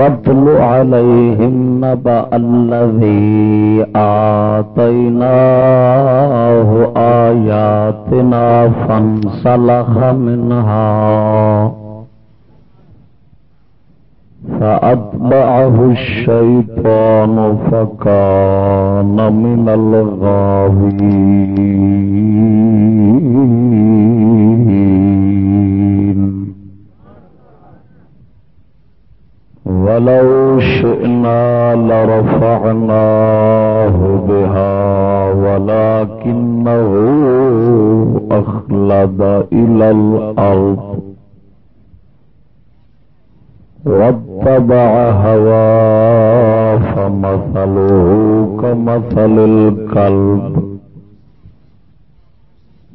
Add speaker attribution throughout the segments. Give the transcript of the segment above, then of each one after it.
Speaker 1: واتل عليهم نبأ الذي آتيناه آياتنا فانسلخ منها فأتبعه الشيطان فكان من الغاوين ولو شئنا لرفعناه بها ولكنه أخلد إلى الأرض واتبع هوا فمثله كمثل الكلب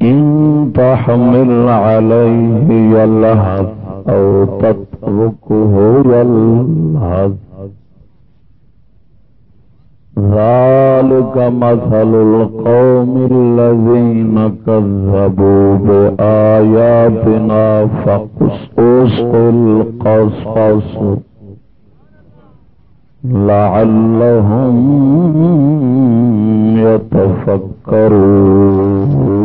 Speaker 1: إن تحمل عليه يلهث أو تتركه يلهث ذلك مثل القوم الذين كذبوا بآياتنا فقصص القصص لعلهم يتفكرون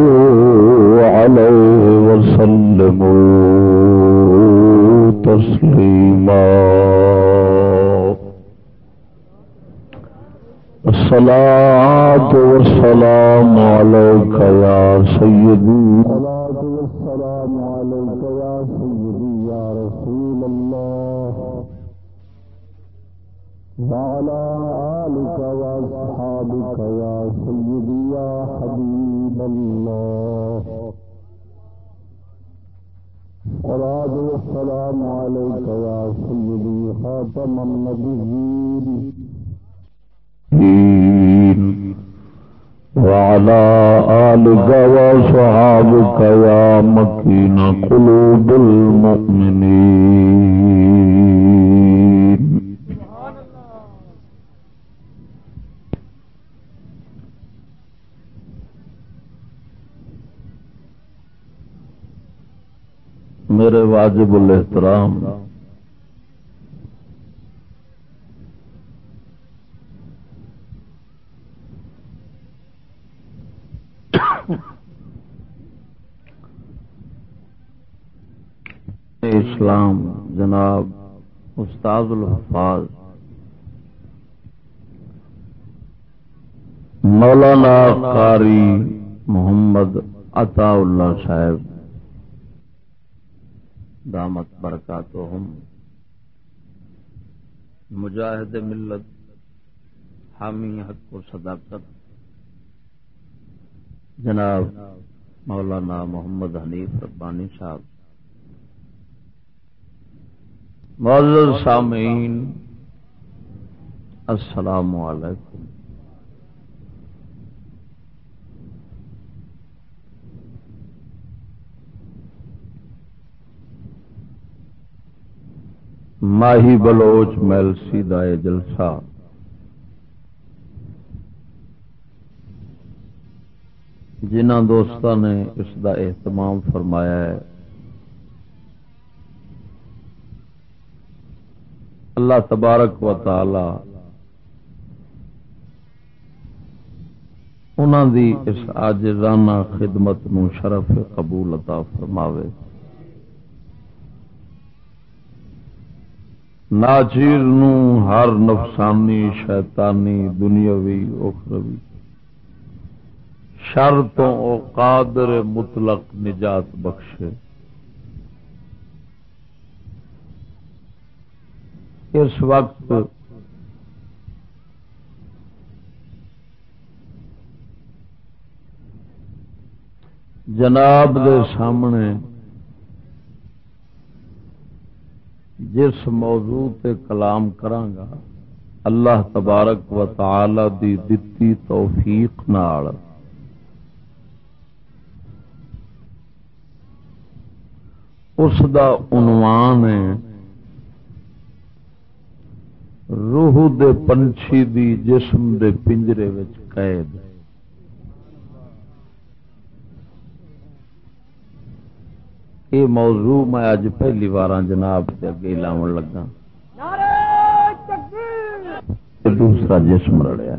Speaker 1: عليه وسلموا تسليما. الصلاة والسلام عليك يا سيدي. الصلاة والسلام عليك يا سيدي يا رسول الله. وعلى آلك وأصحابك يا سيدي يا حبيب الله. الصلاة والسلام عليك يا سيدي خاتم النبيين. وعلى آلك وصحابك يا مكين قلوب المؤمنين. میرے واجب الاحترام۔ اسلام جناب استاد الحفاظ مولانا قاری محمد عطا اللہ صاحب۔ دامت برکاتہم۔ مجاہد ملت حامی حق و صداقت۔ جناب مولانا محمد حنیف ربانی صاحب۔ معذر سامعین، السلام علیکم۔ ماہی بلوچ میل سیدھا جلسہ۔ جنہ دوست نے اس کا اہتمام فرمایا ہے، اللہ تبارک و تعالی انہوں دی اس آج رانا خدمت نو شرف قبول عطا فرماوے۔ ناچیر نو ہر نفسانی شیطانی دنیاوی اخروی۔ شر تو او قادر مطلق نجات بخشے۔ اس وقت جناب دے سامنے جس موضوع تے کلام کرانگا، اللہ تبارک و تعالی دی دتی توفیق نال۔ اس دا عنوان ہے، روح دے پنچھی دی جسم دے پنجرے وچ قید۔ یہ موضوع میں اج پہلی بار جناب سے اگے لاؤ لگا۔ دوسرا جسم رڑیا۔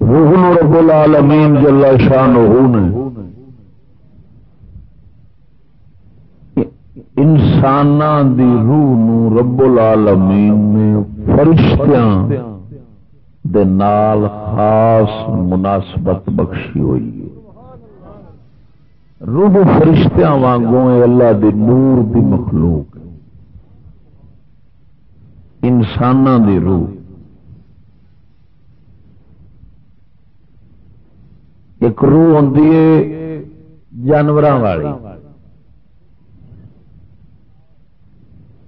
Speaker 1: روح رب العالمین جل شان انسان دی روح نو رب العالمین نے فرشتیاں دے نال خاص مناسبت بخشی ہوئی ہے۔ روح فرشتیاں وانگوں اللہ دی نور دی مخلوق۔ انسان دی روح۔ ایک روح ہوں جانور والی۔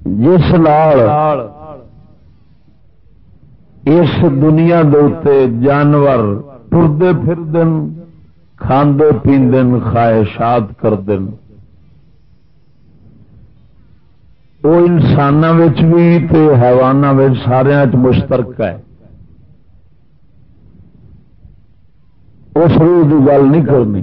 Speaker 1: جس نال اس دنیا دے جانور ٹردے پھر کھاندے پیندے خواہشات کر وہ انسان بھی حیوان سارا مشترک ہے۔ اس روح کی گل نہیں کرنی۔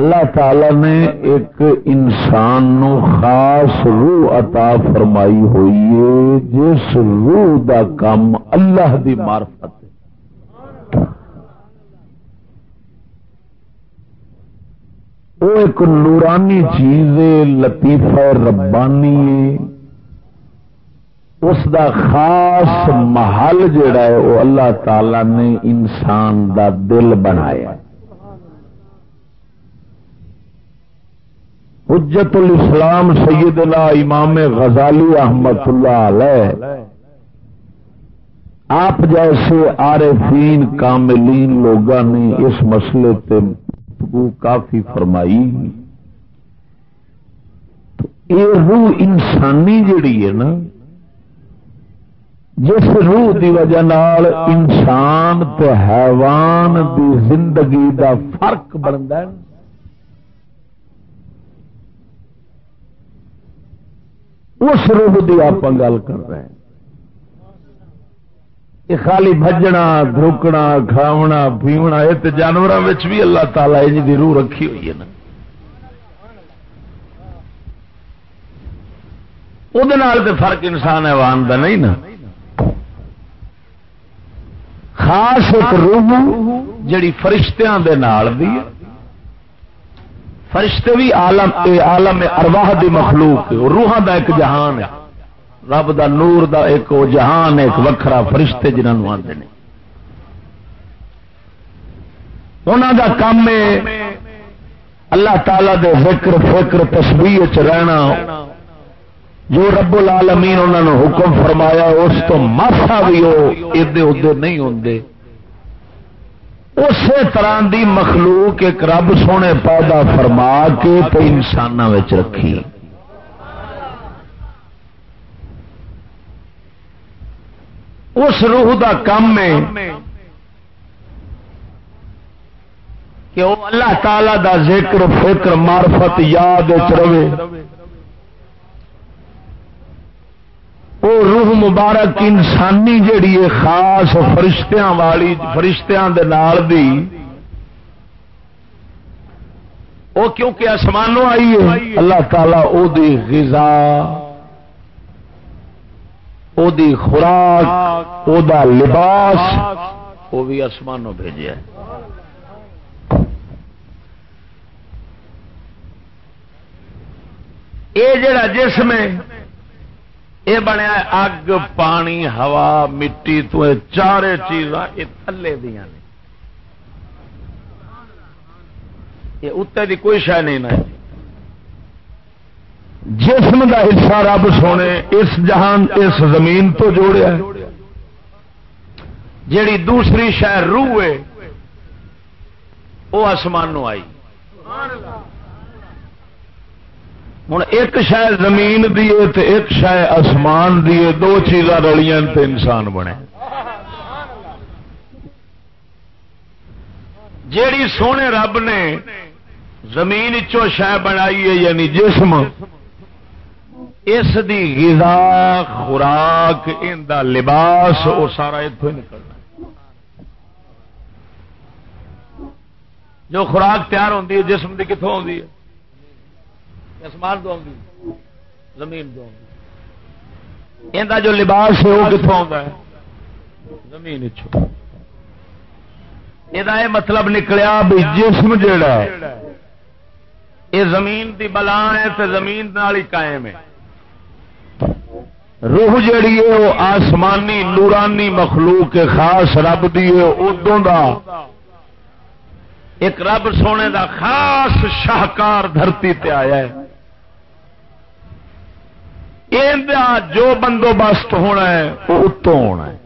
Speaker 1: اللہ تعالی نے ایک انسان نو خاص روح عطا فرمائی ہوئی ہے، جس روح دا کام اللہ دی معرفت وہ ایک نورانی چیز لطیفہ ربانی اس دا خاص محل جڑا ہے، وہ اللہ تعالی نے انسان دا دل بنایا ہے حجت الاسلام سیدنا امام غزالی احمد اللہ علیہ۔ آپ جیسے عارفین، کاملین لوگوں نے اس مسئلے پہ کافی فرمائی۔ تو یہ روح انسانی جڑی ہے نا، جس روح دی وجہ نال انسان تے حیوان دی زندگی دا فرق بنتا ہے۔ اس روح کی آپ گل کر رہے ہیں۔ یہ خالی بجنا دروکنا کھاونا، پیونا، یہ تو جانوروں بھی اللہ تعالی جی روح رکھی ہوئی ہے نا۔ وہ فرق انسان حیوان کا نہیں نا۔ خاص ایک روح جڑی فرشتیاں دے نال دی ہے۔ فرشتے بھی عالم اے عالم ارواح دی مخلوق روحاں دا ایک جہان ہے۔ رب دا نور دا ایک وہ جہان ایک وکھرا فرشتے جنہوں آتے ہیں انہوں دا کام ہے،
Speaker 2: اللہ تعالی دے ذکر فکر تسبیح رہنا۔ جو رب العالمین انہوں نے حکم فرمایا، اس تو ماسا بھی وہ ادے ادے نہیں ہوں اسی طرح دی مخلوق ایک رب سونے پیدا فرما کے تو انسان رکھی۔ اس روح دا کم ہے کہ وہ اللہ تعالی دا ذکر، فکر مارفت یاد رہے۔ وہ روح مبارک انسانی جیڑی ہے خاص فرشتیاں والی فرشتیاں دے نال دی وہ کیونکہ آسمانوں آئی ہے، اللہ تعالی او دی غذا، او دی خوراک، او دا لباس وہ بھی آسمانوں بھیجا یہ جڑا جسم ہے یہ بنیا اگ، پانی، ہوا، مٹی، تو چار چیزاں یہ تھلے دیا نے۔ یہ اتنے کی کوئی شہ نہیں نہ جسم کا حصہ رب سونے، اس جہان، اس زمین تو جوڑیا جیڑی دوسری شہ روح ہے وہ آسمانوں آئی۔ ہوں ایک شہ زمین دیے تو ایک شہ آسمان دیے دو چیزاں رلیاں تو انسان بنے۔ جیڑی سونے رب نے زمین چو شہ بنائی ہے یعنی جسم، اس دی غذا، خوراک، ان دا لباس وہ سارا اتوں نکلنا۔ جو خوراک تیار ہوتی ہے، جسم کی کتوں آتی ہے؟ آسمان تو آؤں زمین تو آؤں جو لباس ہے وہ کتوں آتا ہے؟ زمین یہ مطلب نکلیا بھی جسم جڑا ہے۔ یہ زمین دی بلا ہے تو زمین ہی قائم ہے۔ روح جیڑی ہے وہ آسمانی نورانی مخلوق خاص رب دی ہے ادوں دا۔ ایک رب سونے دا خاص شاہکار دھرتی تے آیا ہے۔ جو بندوبست ہونا ہے، وہ اتوں ہونا ہے۔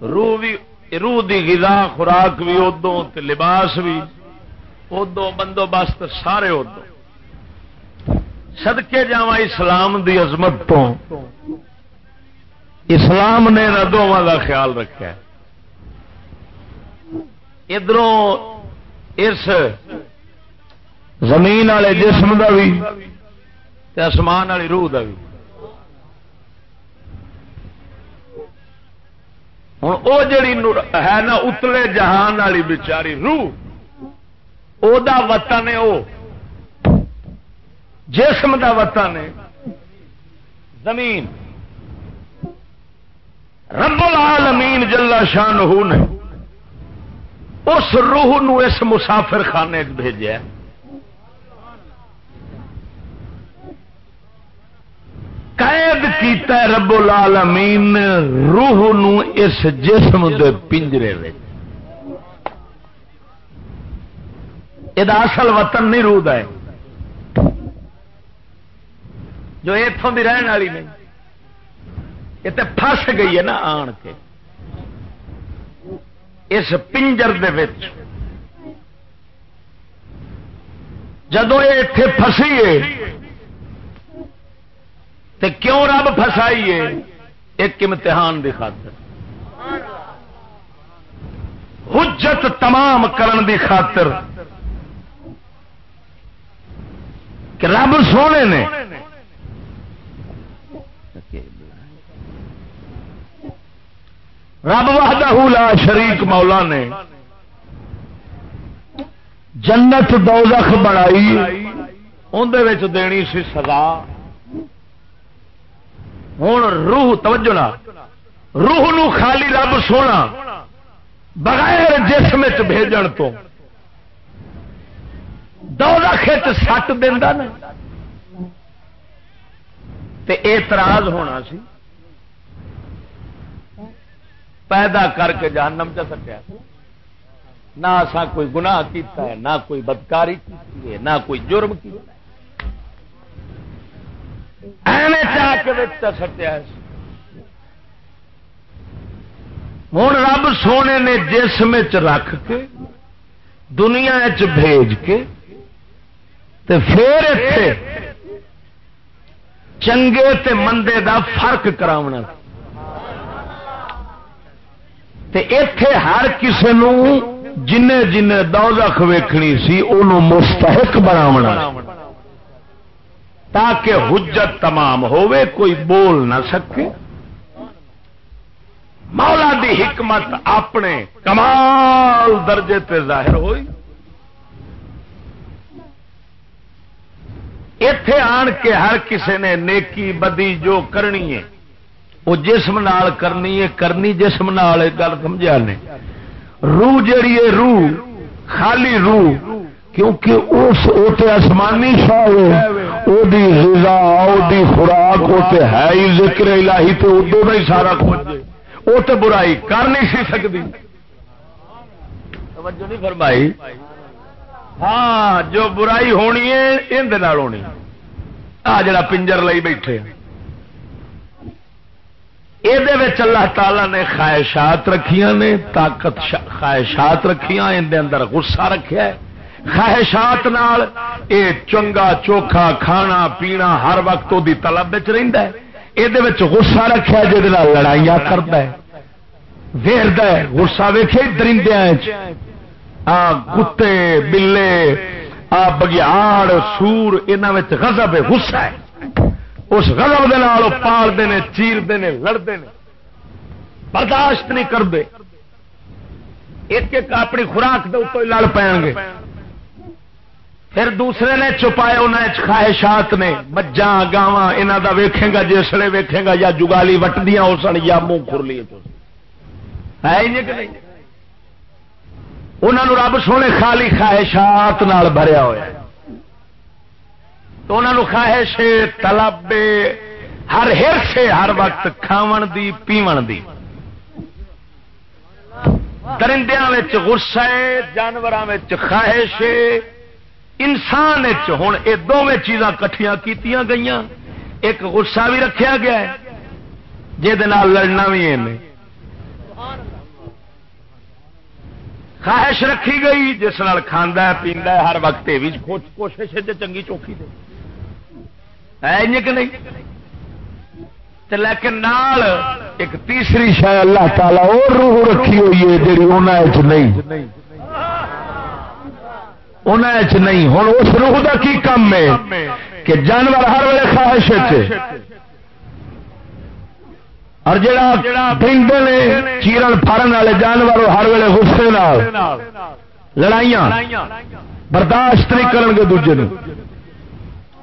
Speaker 2: روح بھی روح دی غذا، خوراک بھی ادو لباس بھی۔ ادو بندوبست سارے ادو سدکے جا اسلام دی عظمت تو۔ اسلام نے دونوں کا خیال رکھا ادھر اس زمین والے جسم کا بھی آسمان والی روح کا بھی ہوں وہ جڑی ہے نا اتلے جہان والی بچاری روح، او دا وطن ہے وہ جسم دا وطن ہے۔ زمین۔ رب العالمین جلا شان نے اس روح نو اس مسافر خانے بھیجا قید کیتا ہے رب العالمین روح نو اس جسم دے پنجرے یہ اصل وطن نہیں روح ہے۔ جو اتوں کی رہن والی نہیں۔ یہ تو فس گئی ہے نا آن کے۔ اس پنجر دے وچ۔ جدو یہ اتے فسی ہے تے کیوں رب فسائیے ایک امتحان دی خاطر۔ حجت تمام کرن دی خاطر۔ کہ رب سونے نے رب وحدہ لا شریک مولا نے جنت دوزخ بنائی اندر دینی سی سزا۔ ہوں روح توجہ روح نو خالی رب سونا، بغیر جسم بھیجن تو۔ دورا کھت سٹ دینا نا۔ اعتراض ہونا سی۔ پیدا کر کے جہنم چ سٹیا۔ نہ اسا کوئی گناہ کیتا ہے، نہ کوئی بدکاری کی ہے، نہ کوئی جرم کیا چاہ کے سٹیا ہوں رب سونے نے جسم رکھ کے، دنیا بھیج کے، تے پھر اتنے چنگے تے مندے دا فرق کراونا۔ تے اتے ہر کسی جن جن دوزخ ویکھنی سی، انہوں مستحق بناونا۔ تاکہ حجت تمام ہوئے، کوئی بول نہ سکے۔ مولا دی حکمت اپنے کمال درجے تے ظاہر ہوئی۔ اتے آن کے ہر کسی نے نیکی بدی جو کرنی ہے، وہ جسم نال کرنی ہے، کرنی جسم نال گل سمجھا نے روح جیڑی ہے، روح، خالی روح، کیونکہ اس آسمانی شاہ غذا دی خوراک وہ ہے ہی ذکر الہی، تو ادو میں سارا کچھ وہ تو برائی کر نہیں سی سکتی توجہ نہیں فرمائی۔ ہاں جو برائی ہونی ہے اندر ہونی۔ آ جڑا پنجر لئی بیٹھے۔ یہ اللہ تعالی نے خواہشات رکھیا نے، طاقت خواہشات رکھیا اندر غصہ رکھیا ہے۔ خواہشات نال اے چنگا چوکھا کھانا پینا ہر وقت وہ طلب رہتا ہے۔ یہ غصہ رکھا جہد لڑائیاں کرتا ہے۔ ویرد غصہ ویخے درندیا کتے، بلے، آ بگیاڑ، سور یہاں گزب ہے، غصہ ہے۔ اس گزب پالتے ہیں چیرتے ہیں لڑتے ہیں برداشت نہیں کرتے ایک ایک اپنی خوراک کے اتو لڑ پے پھر دوسرے نے چھپائے انہیں خواہشات نے۔ مجھا گاواں یہاں کا ویکھے گا جسے ویکھے گا یا جگالی وٹدیاں ہو سن، یا منہ کھر لیے ہے انہوں رب سونے خالی خواہشات بھریا ہوا تو انہوں خواہش تلب ہر ہر سے ہر وقت کھاون دی، پیون دی۔ درندیا غصہ جانوروں خواہش انسان ہوں یہ دونوں چیزاں کٹھیاں کیتیاں گئی ایک غصہ بھی رکھا گیا ہے جہد لڑنا بھی ہے۔ خواہش رکھی گئی، جس نال کھانا پیندا ہے، ہر وقت یہ بھی کوشش ہے چنگی چوکی دے۔ ہے کہ نہیں؟ لیکن نال ایک تیسری شاید اللہ تعالی اور روح رکھی ہوئی ہے جی انہیں نہیں۔ انہیں نہیں۔ ہوں اس روح کا کی کم ہے کہ جانور ہر ویلے خواہش اور جڑا پنڈ نے چیرن فرن والے جانور ہر ویلے غصے لڑائیاں برداشت نہیں کرن گے دوجے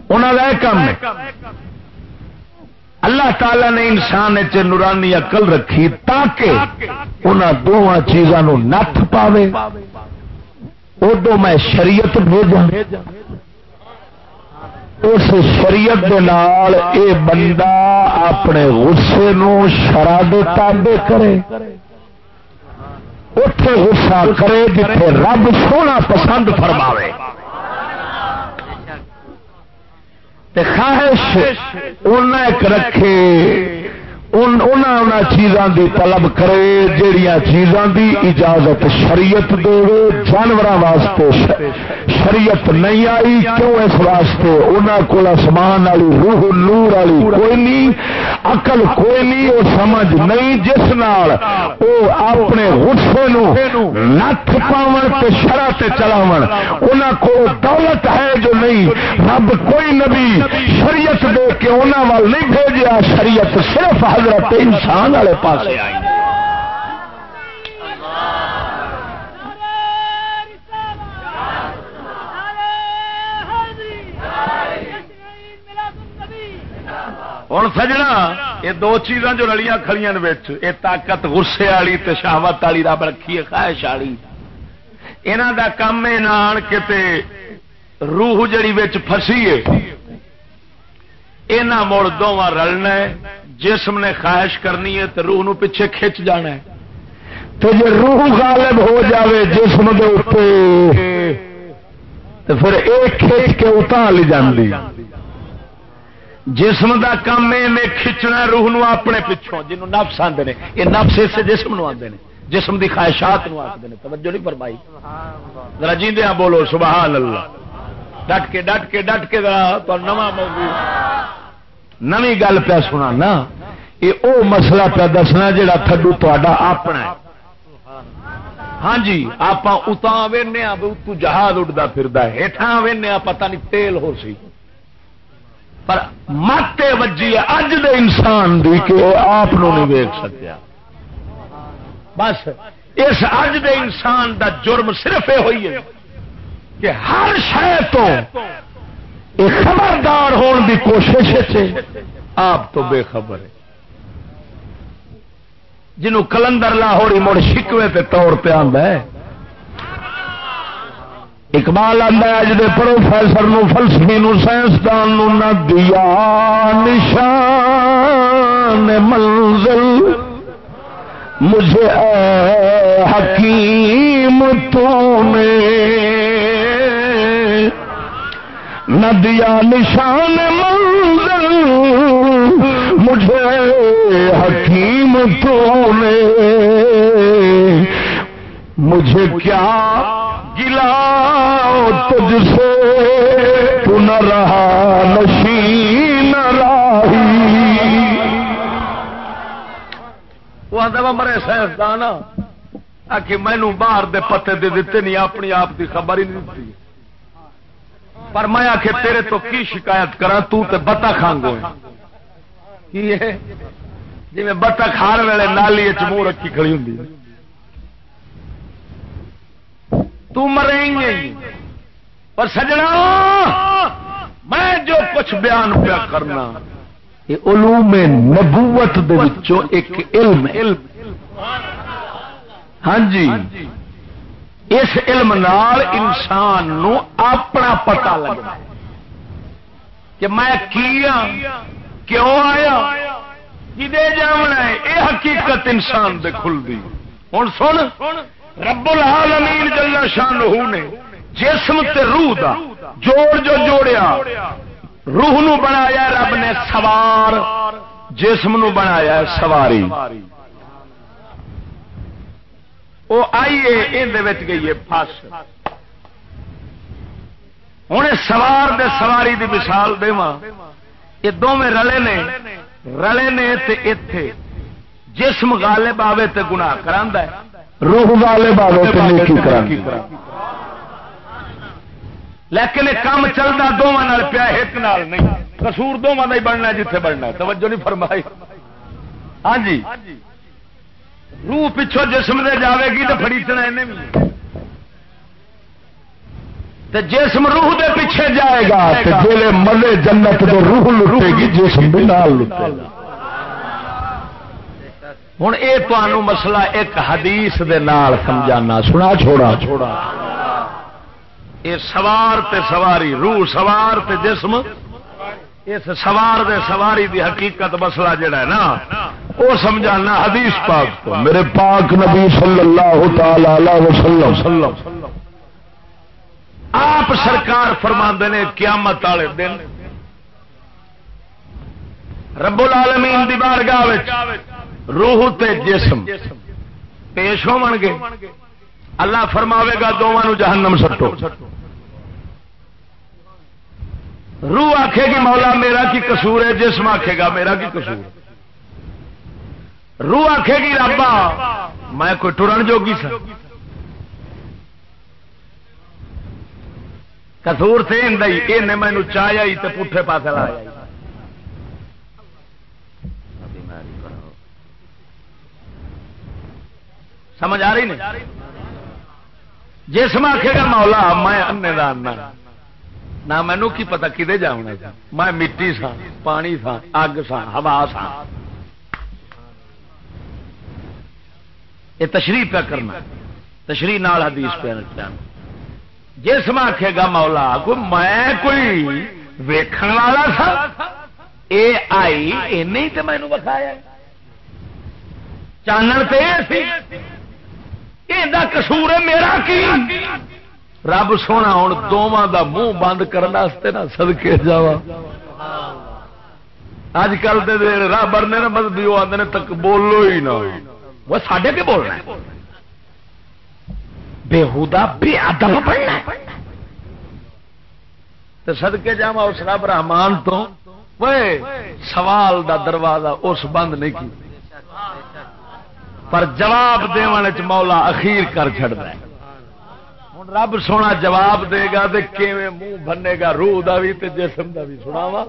Speaker 2: انہوں کا کام ہے۔ اللہ تعالی نے انسان چ نورانی اقل رکھی تاکہ انہوں دونوں چیزوں نت پاوے۔ ادو میں شریعت بھیجا اس شریعت دے نال اے بندہ اپنے غصے نو شراب تابے کرے۔ اتے غصہ کرے جتنے رب سونا پسند فرماوے۔ خواہش ان رکھے۔ ان چیزاں دی طلب کرے جہیا چیزاں دی اجازت شریعت دے جانور واسطے شریعت نہیں آئی، کیوں اس واسطے؟ انہوں کو آسمان والی، روح نور والی کوئی نہیں اقل کوئی نہیں وہ سمجھ نہیں، جس نال او اپنے غصے نو نت پاون تے شرح تے چلاون۔ انہاں کو دولت ہے جو نہیں، رب کوئی نبی شریعت دے کے انہاں وال نہیں بھیجیا، شریعت صرف حضرت انسان والے پاس آئی ہوں سجنا، یہ دو چیزاں جو رلیاں کھڑیاں یہ طاقت غصے والی شہوت والی رب رکھی ہے، خواہش والی۔ یہاں کا کام ہے نہ آن کے روح جڑی فسی ہے۔ یہاں مڑ دونوں رلنا ہے۔ جسم نے خواہش کرنی ہے تو روح نو پیچھے کھچ جانا ہے۔ تو جی روح غالب ہو جاوے جسم دے تو پھر ایک کھچ کے اتار لی جاندی۔ جسم دا کام میں کھچنا روح نو اپنے پچھوں جنہوں نفس آتے ہیں یہ نفس اس جسم نو آتے ہیں جسم دی خواہشات نو آتے ہیں توجہ نہیں فرمائی۔ ذرا جیندے ہاں بولو سبحان اللہ۔ ڈٹ کے ڈٹ کے ڈٹ کے ذرا تو نواں موضوع۔ نوی گل پہ سنا نا، یہ او مسئلہ پہ دسنا جڑا تھڈو تا اپنا ہے۔ ہاں جی آپ اتنا وہنے اتو جہاز اڈتا پھر ہیٹھا وہنے پتہ نہیں تیل ہو سی۔ پر مت وجی اج دے انسان دی کہ وہ آپ نہیں ویک سکیا۔ بس، اس اج دے انسان دا جرم صرف یہ ہوئی ہے کہ ہر شہر تو خبردار ہون دی کوشش آپ تو بے خبر ہے جنہوں کلندر لاہوری مڑ شکوے تے طور پہ آدھا ہے۔ اقبال آدھا اج دے پروفیسر نو فلسفی نو، سائنسدان نو نہ دیا نشان، منزل، مجھے اے حکیم تو نے نہ دیا نشان منزل مجھے حکیم تو نے مجھے کیا گلا تجھ سے؟ تو نہ رہا نشین راہی۔ وہ آدھا مرے سائنسدان آ کہ مینو باہر دے پتے دے دیتے نہیں، اپنی آپ کی خبر ہی نہیں دیتی۔ پر میں آ تیرے تو کی شکایت کرا تو تے بتا کھانگو جی میں بتا کھان ویلے نالی چمو رکھی کھڑی ہوں تریں گے۔ پر سجنا میں جو کچھ بیان پیا کرنا۔ علوم نبوت ایک علم ہاں جی۔ اس علم نال انسان نو اپنا پتا لگنا کہ میں کیا ہاں؟ کیوں آیا؟ کدے جامنا ہے؟ یہ حقیقت انسان دے کھل دی۔ ہوں سن رب العالمین جل شان نے جسم تے روح دا جوڑ جو جوڑیا، روح نو بنایا رب نے سوار، جسم نو بنایا سواری۔ وہ آئیے یہ گئی فس ہوں سوار دے سواری دی مثال دے یہ دونوں رلے نے رلے نے تے اتے جسم غالب آوے تے گناہ کرا روح غالب آوے تے نیکی کرا لیکن کام چلتا دونوں پیا ایک نال نہیں۔ کسور دونوں کا ہی بننا جتنے بننا توجہ نہیں فرمائی۔ ہاں جی۔ روح پچھو جسم دے جاوے گی تو فریچنا جسم روح دے پیچھے جائے گا جی ملے جنت تو روح لٹے گی جسم بھی نال لٹے گا ہوں یہ تمہوں مسئلہ ایک حدیث دے نال سمجھانا سنا چھوڑا۔ چھوڑا۔ یہ سوار تے سواری روح سوار تے جسم اس سوار دے سواری دی حقیقت مسئلہ جڑا ہے نا وہ سمجھانا حدیث پاک تو۔ میرے پاک نبی صلی اللہ تعالی وسلم۔ آپ سرکار فرما نے قیامت والے دن۔ رب العالمین دی بارگاہ روح تے جسم پیش ہو گے۔ اللہ فرماوے گا دونوں جہنم سٹو۔ روح آکھے گی مولا میرا کی قصور ہے، جسم آکھے گا میرا کی قصور روح آکھے گی رابا میں کوئی ٹرن جوگی سا۔ کسور تھے یہ مینو چاہیا تو پٹھے پاس لایا۔ سمجھ آ رہی نہیں؟ جسم آخے گا مولا، میں انے دان نہ مینو کی پتا کدے جاؤنا میں مٹی سا پانی سا اگ سا ہوا سا یہ تشریح پہ کرنا۔ تشریح نال حدیث پہ جسم آخے گا مولا، کو میں کوئی ویکھن والا سا اے آئی این تو مینو بخایا چانن پہ کسور میرا کی؟ رب سونا ہوں دونوں دا منہ بند کرنے نا سدکے جا اج کل رابر نے مطلب وہ آدھے تک بولو ہی نہ۔ وہ سڈے کے بولنا بےحدا بے ادب پڑھنا تو سدکے جا اس رب رحمان تو۔ سوال دا دروازہ اس بند نہیں کی۔ پر جواب دے مولا اخیر کر چڑتا ہے۔ ہوں رب سونا جواب دے گا منہ بننے گا روح دا بھی تے جسم دا بھی سنا وا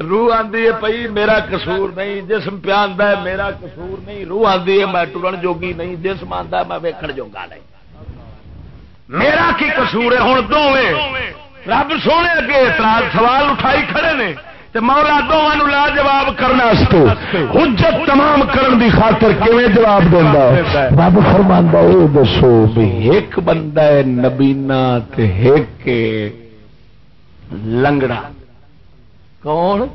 Speaker 2: روح آدھی ہے پی میرا قصور نہیں جسم پیا ہے میرا قصور نہیں روح آدھی ہے میں ٹرن جوگی نہیں جسم آتا میں ویکن جوگا نہیں میرا کی قصور ہے ہوں دونوں رب سونے اگے اعتراض سوال اٹھائی کھڑے نے مولا دونوں لا جواب کرنا حجت تمام کرن دی خاطر کیویں جواب دینا رب فرما وہ دسو بھی ایک بندہ ہے نبینا تے ایک لنگڑا۔ کون؟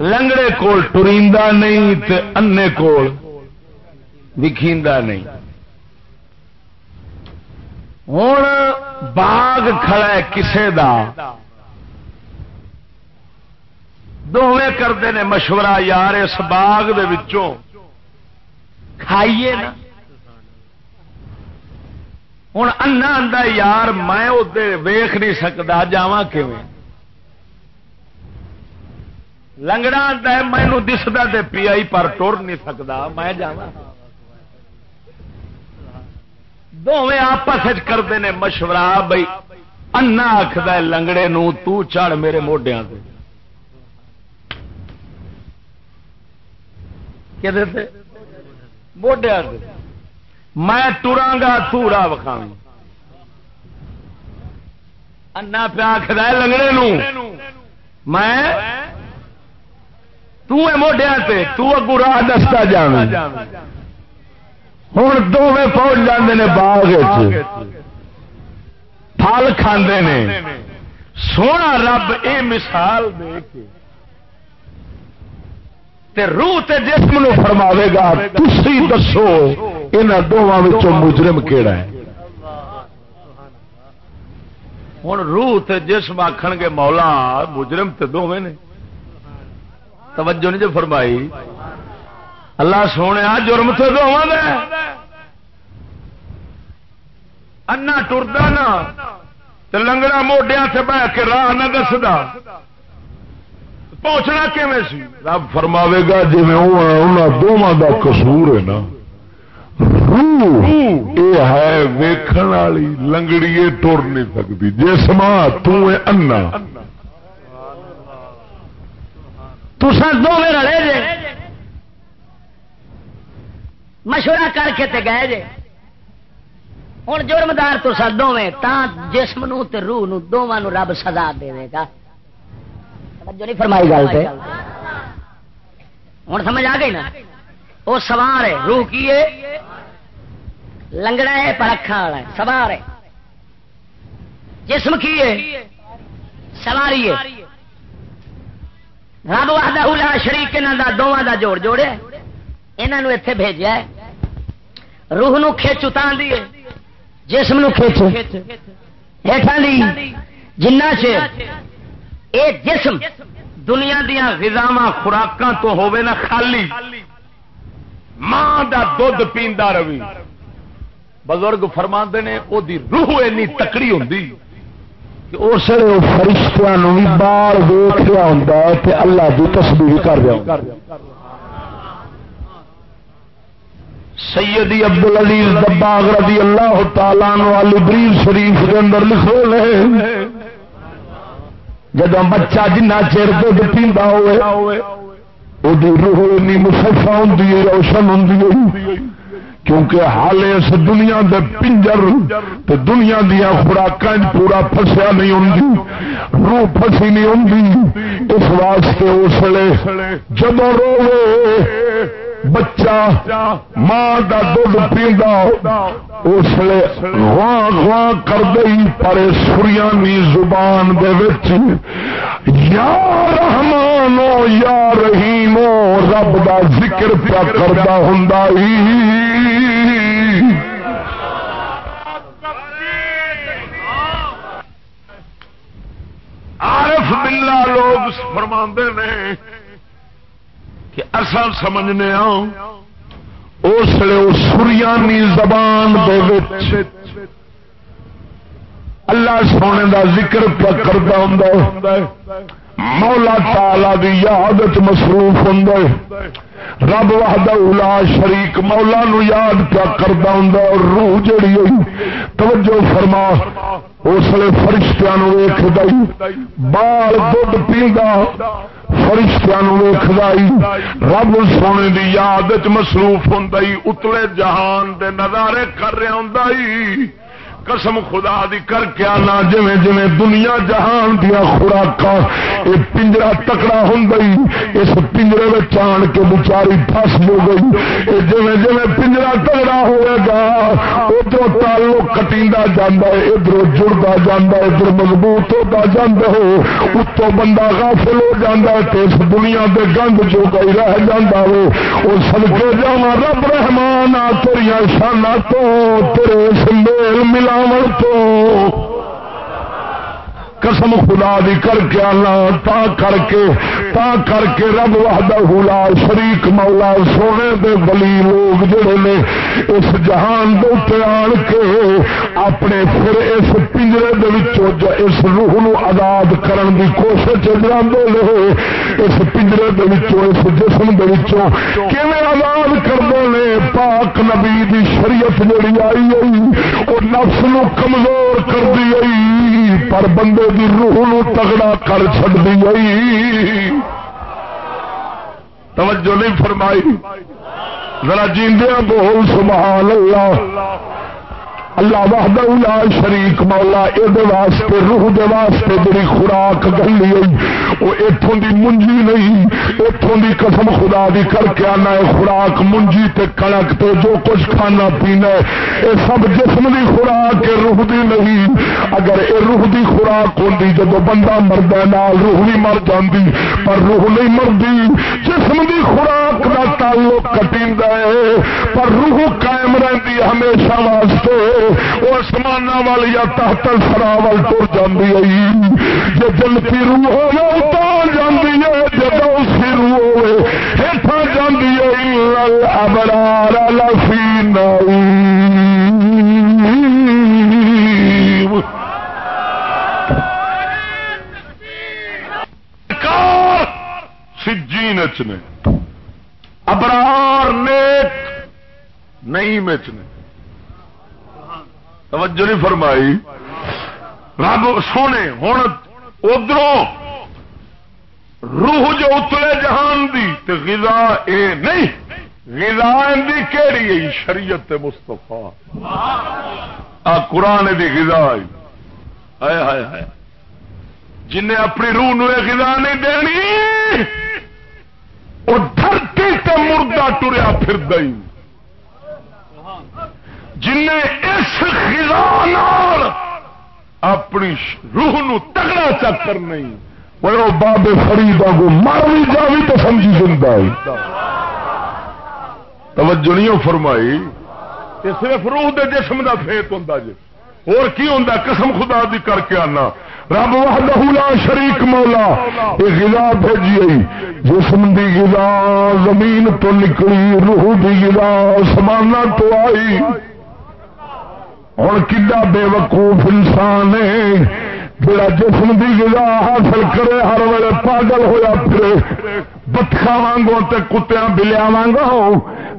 Speaker 2: لنگڑے کول ٹریندا نہیں تے انے کول وکھیندا نہیں۔ ہوں باغ کھڑا ہے کسے دا۔ دونیں کرتے ہیں مشورہ یار اس باغ دے وچوں کھائیے نا ہوں انا آدھا یار میں ویخ نہیں سکتا جا لنگڑا آتا ہے مینو دستا تے پی آئی پر ٹر نہیں سکتا میں جا دونیں آپس کرتے ہیں مشورہ بھائی انا آخد لنگڑے نو تو چڑھ میرے موڈیا سے موڈیا میں ٹرا گا تورا وکھا انا پیا آخر لنگڑے نو۔ میں موڈیا سے تگو راہ دستا جانا ہوں دونوں پہنچ جاندے نے باغ پھل کھاندے نے۔ سونا رب اے مثال دے کے۔ تے روح تے جسم نو فرماوے گا، تسی دسو یہاں دونوں مجرم کیڑا ہے؟ ہوں روح تے جسم آخن گے، مولا، مجرم تے دونوں نے۔ توجہ نہیں جو فرمائی۔ اللہ سونے جرم تو دونوں نے انا ٹردا نا لنگڑا موڈیا سے بہ کے راہ نہ دستا پہنچنا کیون سی؟ رب فرماوے گا جی دونوں کا کسور ہے نا۔ روح یہ ہے ویکھن والی لنگڑی ٹر نہیں سکتی۔ جسما تنا
Speaker 3: تسان دو رلے جے۔ مشورہ کر کے تے گئے جے۔ ہوں جرمدار تو سر دونیں تا جسم نو تے روح نو دونوں رب سزا دے گا۔ نہیں فرمائی گل سے ہوں سمجھ آ گئی نا؟ وہ سوار ہے، روح کی ہے؟ لنگڑا ہے پرکھا والا ہے، سوار ہے۔ جسم کی ہے؟ سواری ہے۔ رب واہدہ شریق یہاں دونوں کا جوڑ جوڑے یہاں اتے بھیجا روح نو کھچ اتار دیے جسم نو کھچ ہیٹھا دی۔ جنہ چ اے جسم دنیا دیا غذاواں خوراکاں تو ہوے نا خالی۔ ماں دا دھد پیندا روی بزرگ فرما نے او دی روح اینی تکڑی
Speaker 2: اس فرشتوں بھی بال ویخ رہا ہوں اللہ کی تسبیح کر رہا سیدی عبد العزیز دباغ رضی اللہ تعالیٰ والی بریل شریف کے اندر لکھو لے۔ جب بچہ جنہ چیر دھد پیندا ہوئے روح مسفا ہوں روشن ہوں کیونکہ حال اس دنیا دے پنجر تے دنیا دیا خوراک پورا فسیا نہیں ہوں روح فسی نہیں ہوں اس واسطے اس لیے جب رو
Speaker 4: بچہ، ماں کا دھد پیندا اس لیے گواں گواں کر دئی پر سریانی زبان دے وچ۔ یا رحمانو یا رحیمو رب دا ذکر پیا کردا ہوندا عارف باللہ لوگ فرما نے کہ اصل سمجھنے اس لیے سریانی زبان اللہ سونے دا ذکر پیا کرتا ہوں مولا تالا دی یاد مصروف ہوں رب وحدہ لا شریک مولا نو یاد پیا کرتا ہوں اور روح جڑی توجہ فرما، اس لیے فرشتیاں ویخ بال دھد پیندا فرشتیاں ویخ رب سونے دی یاد مصروف ہوں اتلے جہان دے نظارے کر رہا ہوں قسم خدا دی کر کے آنا جی جی دنیا جہان دیا خوراک یہ پنجرا تکڑا ہوں اس پنجرے میں آن کے بچاری پس ہو گئی۔ جی جی پنجرا تگڑا ہوئے گا ادھر تعلق کٹی جانا ہے ادھر جڑتا جانا ادھر مضبوط ہوتا جانا ہو اتو بندہ غافل ہو جاتا ہے تو اس دنیا کے گند جو گئی رہ جاتا ہو۔ وہ سڑکے جا رب رحمان آ تیریا شانہ تو تیرے سمیل ملا تو قسم خدا دی کر کے آنا تا کر کے، تا کر کے رب وحدہ حلا شریک مولا، سونے دے بلی لوگ جڑے نے اس جہان دے آن کے اپنے پھر اس پنجرے دے وچوں اس روح نو آزاد کرن دی کوشش جاندے لے اس پنجرے دے وچوں، اس جسم دے وچوں کیویں آزاد کردے نے؟ پاک نبی دی شریعت جڑی آئی ہے او نفس نو کمزور کر دی آئی پر بندے کی روح نو تگڑا کر چڑ دی توجہ نہیں فرمائی۔ ذرا جیندیا بول، سبحان اللہ۔ اللہ وحدہ لا شریک مولا یہ واسطے، روح دے واسطے جڑی خوراک گلی ہوئی، وہ اتوں دی منجی نہیں اتوں دی قسم خدا دی کر کے آنا ہے، خوراک منجی تے کنک تے جو کچھ کھانا پینا ہے یہ سب جسم دی خوراک روح دی نہیں۔ اگر یہ روح دی خوراک ہوتی جب بندہ مرد نال روح نہیں مر جاندی، پر روح نہیں مرد جسم دی خوراک کا تعلق کٹی ہے، پر روح قائم رہتی ہمیشہ واسطے۔ وہ آسمان وال یا تحت سرا وال تر جاتی آئی جی جنتی روح ہو اتار جاتی ہے جب اسی روح ہوئے ہٹا جاتی ہے ابرار لفی نائی سجی نچنے ابرار نیک نہیں مچنے توجہ نہیں فرمائی۔ رب سونے ہوں ادھر روح جو اتلے جہان دی، تے غذا اے نہیں، غذا دی کیڑی ہے؟ شریعت مستفا آ، قرآن دی غذا آئی ہائے ہائے ہائے۔ جن اپنی روح نو غذا نہیں دینی، وہ دھرتی تے مردہ ٹریا پھر دئی جن اس خزان اپنی روح نو تگڑا چکر نہیں وہ بابے فرید کو مر بھی جا بھی تو سمجھی زندہ توجہ نہیں فرمائی کہ صرف روح دے جسم دا فیت ہوں جی اور کی ہوں قسم خدا دی کر کے آنا۔ رب وحدہ لا شریک مولا، یہ غذا بھیجی آئی جسم دی غذا، زمین تو نکلی، روح دی غذا آسمان تو آئی۔ ہوں کھا بے وقوف انسان ہے؟ جڑا جسم کی گزا حاصل کرے ہر ویل پاگل ہوا پھر بتخا وانگو کتیا بلیا وانگو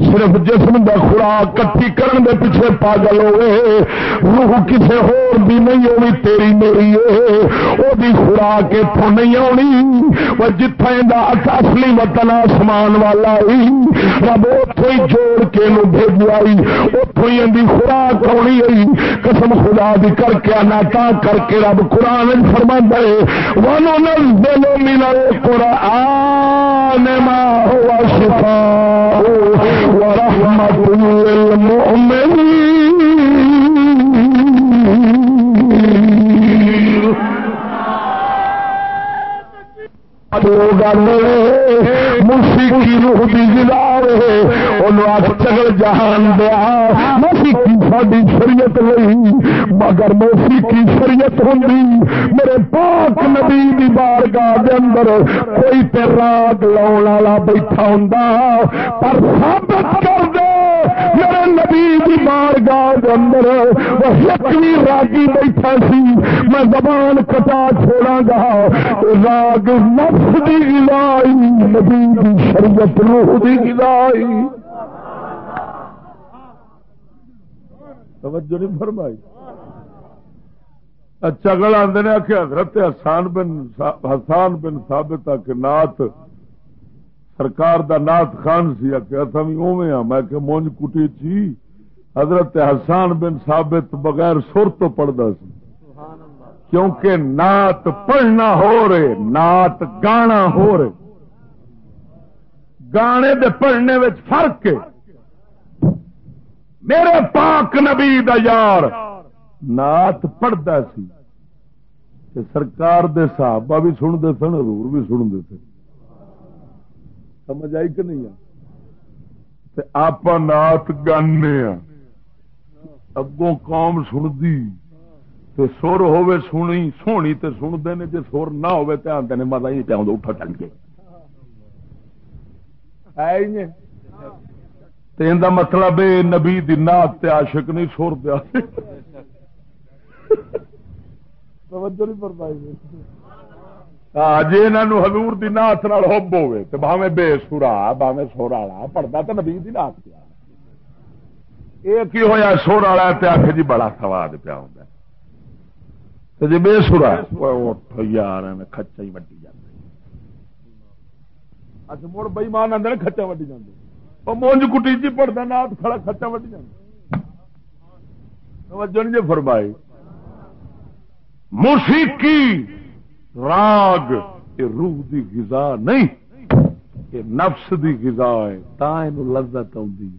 Speaker 4: صرف جسم دا خوراک کٹھی کرن دے پیچھے پاگل ہوئے۔ روح کسے ہور بھی نہیں ہونی، تیری میری او دی خوراک اتوں نہیں آنی۔ وہ جتھے دا اصلی وطن آسمان والا ہی۔ رب اتوں ہی جوڑ کے نو بھیج آئی اتوں ہی اندی خوراک آنی آئی قسم خدا دی کر کے آنا، تا کر کے رب قرآن فرما دے ونو نزل من القرآن
Speaker 2: القرآن ما هو شفاء ورحمة للمؤمنين. موسیقی روح کی گزار چگل جہان دیا موسیقی ساری شریعت نہیں، مگر موسیقی شریعت ہوں میرے پاک نبی دی بارگاہ دے اندر کوئی تے راگ لاؤ والا بیٹھا ہوں پر ثابت کر دے۔ میرے نبی دی بارگاہ دے اندر وہ یقینی راگی بیٹھا سی، میں زبان کٹا چھوڑا گا۔ راگ نفس دی گلائی نبی دی شریعت روح دی گلائی توجہ نہیں فرمائی۔ اچھا گل آدھے نے کہ حضرت حسان بن حسان بن ثابت کہ نات سرکار دا نات خان سی کہ اتھا بھی اوے ہاں میں کہ مونج کٹی چی حضرت حسان بن ثابت بغیر سر تو پڑھدا سی۔ کیونکہ نات پڑھنا ہو رہے نات گانا ہو رہے۔ گانے دے پڑھنے میں فرق ہے۔ میرے پاک نبی دا یار۔ نات پڑھتا سی۔ تے سرکار دے صحابہ بھی سنتے سن، حضور بھی سنتے تھے سمجھ آئی کہ نہیں تے آپ نات گانے اگوں قوم سنتی، تے سر ہوے سنی، سونی تے سنتے نے جی سر نہ ہوے تے آتے نے، مزہ ہی چاہوں اٹھا چل کے۔ ان مطلب ہے نبی دی نات تے عاشق نہیں سور دیا۔ جی انہوں ہزور کی نات ہوب ہوے تو باوے بے سورا باوے سور والا پڑھتا تو نبی دی نات پیا۔ یہ کی ہوا سور والا تے آخ جی بڑا سواد پیا ہوں جی بے سورا اٹھ یار کچا ہی وڈی جانا اچھا مڑ بئی مان آدھے کچا وڈی جانے وہ مونج کٹی جی پڑھتا نات کھڑا کچا وڈی جانا توجہ نہیں فرمائی موسیقی راگ یہ روح دی غذا نہیں یہ نفس دی غذا ہے تا یہ لذت آتی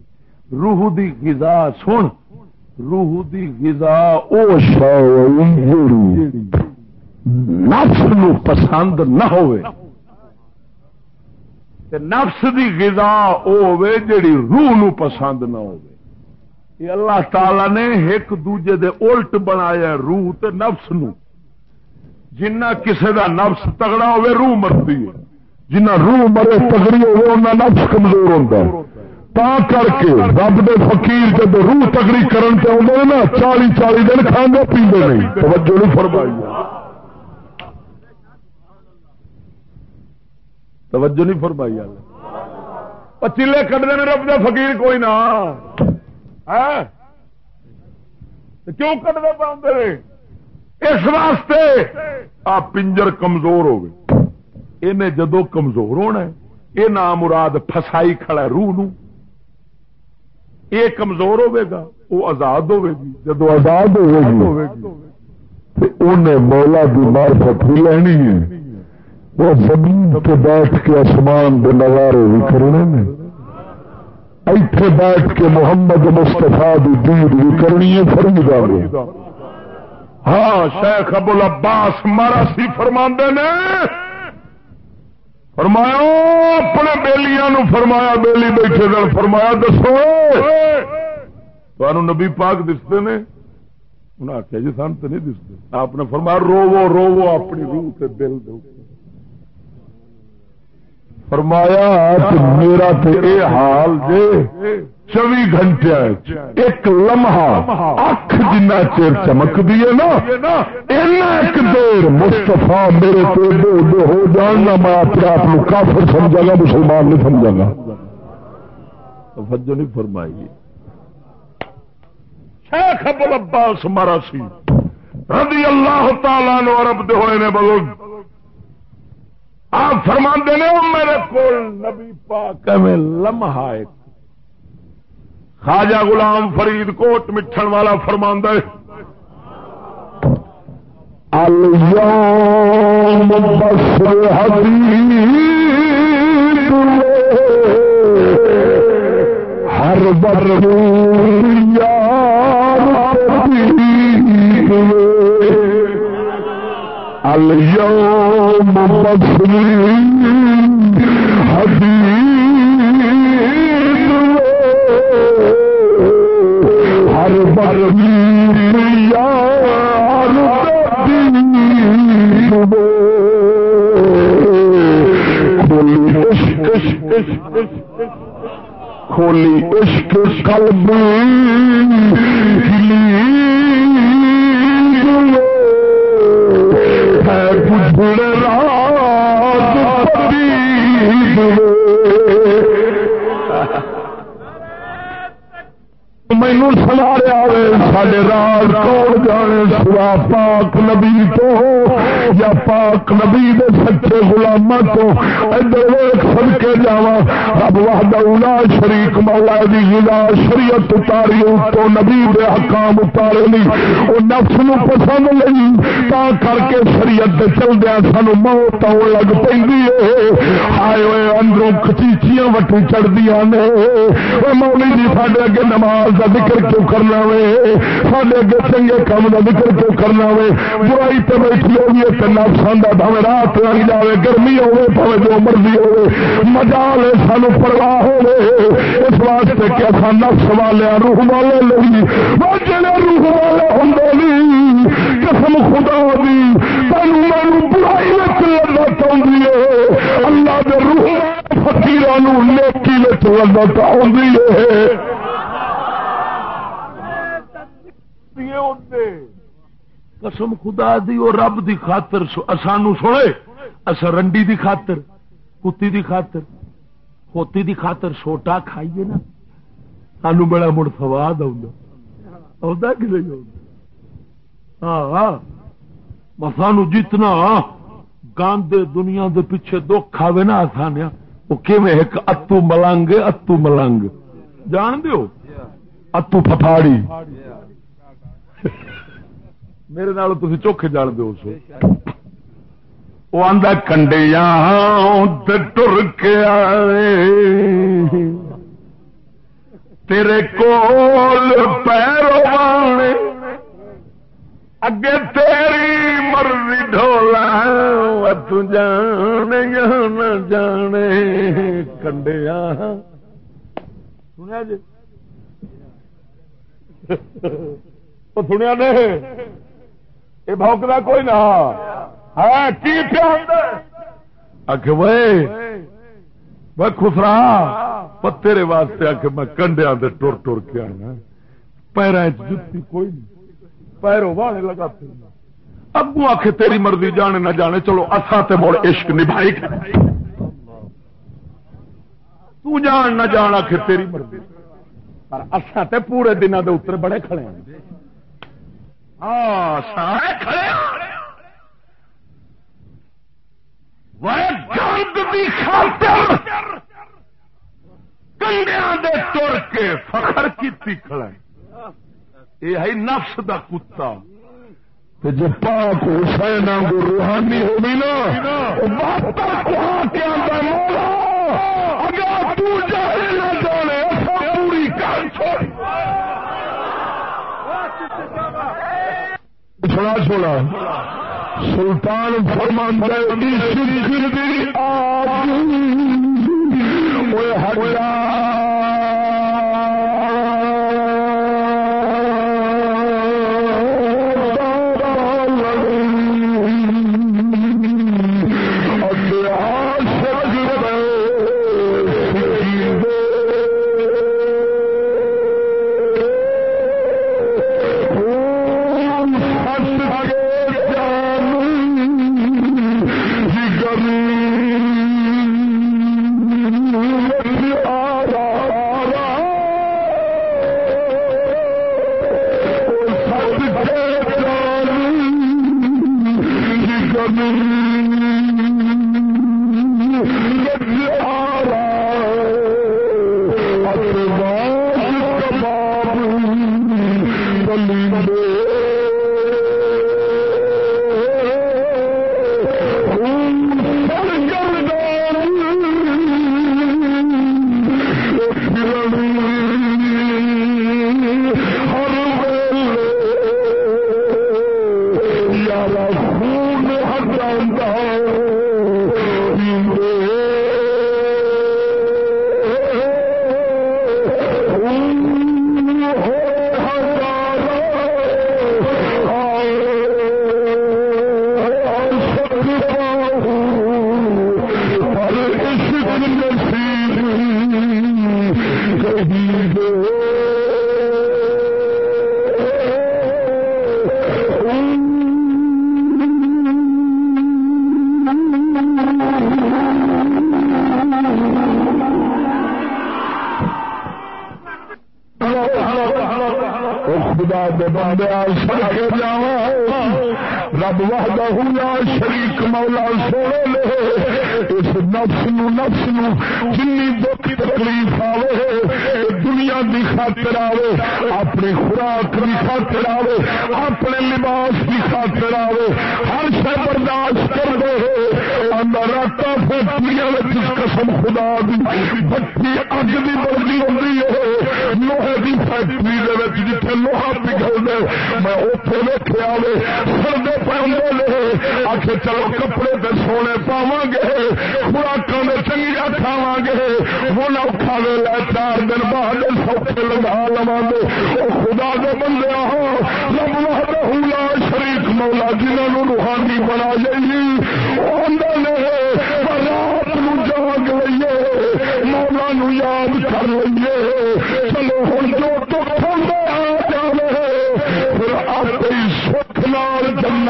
Speaker 2: روح دی غذا سن روح دی غذا او نفس نو پسند نہ ہوئے تے نفس دی غذا او ہوئے جڑی روح نو پسند نہ ہوئے یہ اللہ تعالی نے ایک دوجے دے الٹ بنایا روح تے نفس نو۔ جنہ کسے دا نفس تگڑا ہوئے روح مرتی ہے۔ جنہ روح مرے، تگڑی ہوئے انہاں نفس کمزور ہوتا ہے۔ تا کر کے رب دے فقیر جب روح تگڑی کرن تے ہوندے نا، چالی چالی دن کھاندے پیندے نہیں۔ توجہ نہیں فرمائی توجہ نہیں فرمائی چیلے کٹتے ہیں رب دے فقیر کوئی نہ۔ ہاں؟ کیوں کٹتے پاؤں اس واسطے آ پنجر کمزور ہو گئے۔ انہیں جدو کمزور ہونا یہ نام مراد فسائی کھڑا روح نو۔ یہ کمزور ہوے گا، وہ آزاد ہوے گی۔ جدو آزاد ہوے گی انہیں مولا کی مارفت بھی لینی ہے۔ وہ زمین پہ بیٹھ کے آسمان کے نظارے بھی کرنے میں ایتھے بیٹھ کے محمد مستفا دید بھی کرنی ہے فرمیدہ میں ہاں شیخ ابو العباس مارا سی فرما نے۔ فرمایا، اپنے بیلیاں نو فرمایا، بیلی بیٹھے دل فرمایا، دسو۔ تو نبی پاک دستے نے۔ انہیں آخیا جی سن تو نہیں دستے۔ آپ نے فرمایا، روو روو اپنی روح سے دل دو فرمایا میرا تو یہ حال جے چوبی گھنٹے ایک لمحہ اکھ جنا چیر چمک دیے نا ایک دیر مستفا میرے تو ہو جاننا میں اپنے آپ کو کافر سمجھا گا مسلمان نہیں سمجھا گا۔ توجہ نہیں فرمائی۔ شیخ ابو العباس مارا سی رضی اللہ تعالیٰ نو عرب دے ہوئے نے بزرگ۔ آپ فرما نے میرے کو نبی پاک میں لمحہ ایک خواجہ غلام فرید کوٹ مٹھن والا فرما ہر
Speaker 4: بر اليوم بصري ہر بر یار کھولی عشق قلب ہے سارے راج کون جانے سوا؟ پاک نبی تو ہو یا پاک نبی دے سچے گلام تو ادھر سد کے جا رب وحدہ اولا شریک مولا دی گلا شریعت اتاری تو نبی دے حکام اتارے نہیں۔ وہ نفس نو پسند نہیں، تا کر کے شریعت دے چل سانو موت آن لگ پی آئے ہوئے اندروں کچیچیاں وٹی چڑھ دیا نے مولی جی سارے اگے نماز کا ذکر کیوں کرنا وے؟ سارے اگے چنگے کام کا ذکر کیوں کرنا وے؟ برائی تو بیٹھی ہوگی ہے نفسان کا بھاوے رات لگ جائے گرمی ہوے پاوے جو مرضی ہوے مزا لے سانو پرواہ ہوے اس واسطے کہ اصا نفس والے روح والے نہیں۔ جڑے روح والے ہوں قسم خدا دی تینوں مینو برائی لڑنا چاہیے اللہ کے روح فکیران نیکی لڑنا چاہیے قسم خدا دی اور رب دی خاطر سانو سنے اصا رنڈی دی خاطر، کتی دی خاطر، کھوتی دی خاطر سوٹا کھائیے نا۔ سانو بڑا مڑ سواد آ کہ نہیں ہاں, ہاں۔ سانو جتنا گاندے دنیا دے پیچھے دکھ آئے نا آسانیا وہ ایک اتو ملنگ اتو ملنگ؟ جان دیو؟ اتو پٹاڑی میرے نال تھی چوکھے جان دو سو۔ وہ آدھا کنڈیا ٹر کے آئے۔ تیرے کول پیرو اگے تیری مرضی ڈھولا تانے نہ جانے۔ کنڈیا سنیا جی؟ سنیا نہیں یہ بوکتا کوئی نہ۔ ہاں، آخ خسرا۔ تیرے واسطے آ کے میں کنڈیا ٹر ٹر کے آنا۔ پیروں جتی کوئی نہیں پیروں والے لگا اگو آخ تیری مرضی جانے نہ جانے۔ چلو اصا تے مڑ عشق نبھائی۔ تو جان نہ جان آخ تیری مرضی۔ پر اصا تے پورے دنوں دے اتر بڑے کھڑے ہیں۔ ہاں، ہاں۔ ہاں۔ کنڈیا تر کے فخر کی کھڑا یہ ہے نفس دا کتا۔ جی پاک حسین کو روحانی ہوگی نا اگر تو نہ جانے پوری کر چھوڑ سنا سونا سلطان فرمان شکر دی آگ ہر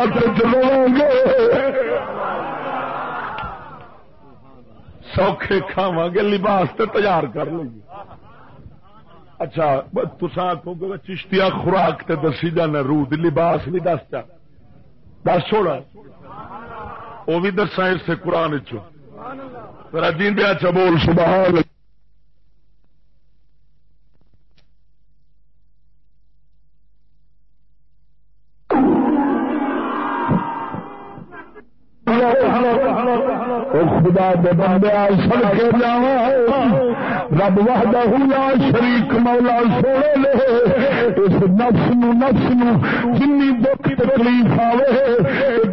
Speaker 4: جنت چلو گے۔ سوکھے کھاوا گے، لباس تے تیار کر لیں گے۔ اچھا تسا آخو گے چشتیا خوراک تے دسی جانا، روح لباس بھی دس چا دس چھوڑا۔ وہ بھی دسا اس قرآن چو جیندیا آچھا چ بول، سبحان خدا دے بندے سڑ کے جا رب وحدہ لا شریک مولا سونے لے۔ اس نفس نو نفس نو جنی دکھ تکلیف آوے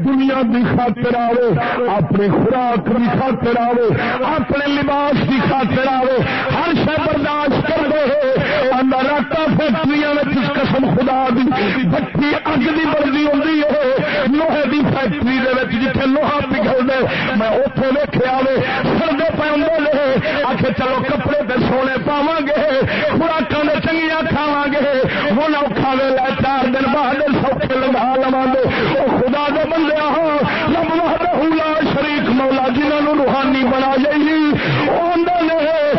Speaker 4: دنیا دی خاطر آوے اپنی خوراک دی خاطر آوے، اپنے لباس دی خاطر آوے۔ ہر شہ برداشت کر دے۔ اندر راتا فیکٹری قسم خدا دی بچی اگ دی بردی ہوتی ہے۔ لوہے دی فیکٹری جتنے لوہا پگل دے، میں اتنے ویخیا وے، سردے پہ آخ چلو کپڑے تو سونے پاو گے خوراک میں چنگیا کھاوا گے وہ نہ کھاوے لے، چار دن بعد سوکھے لگا لوا گے وہ خدا دے بندے لمبا لا شریف مولا جنہوں روحانی بنا جائیے وہ رات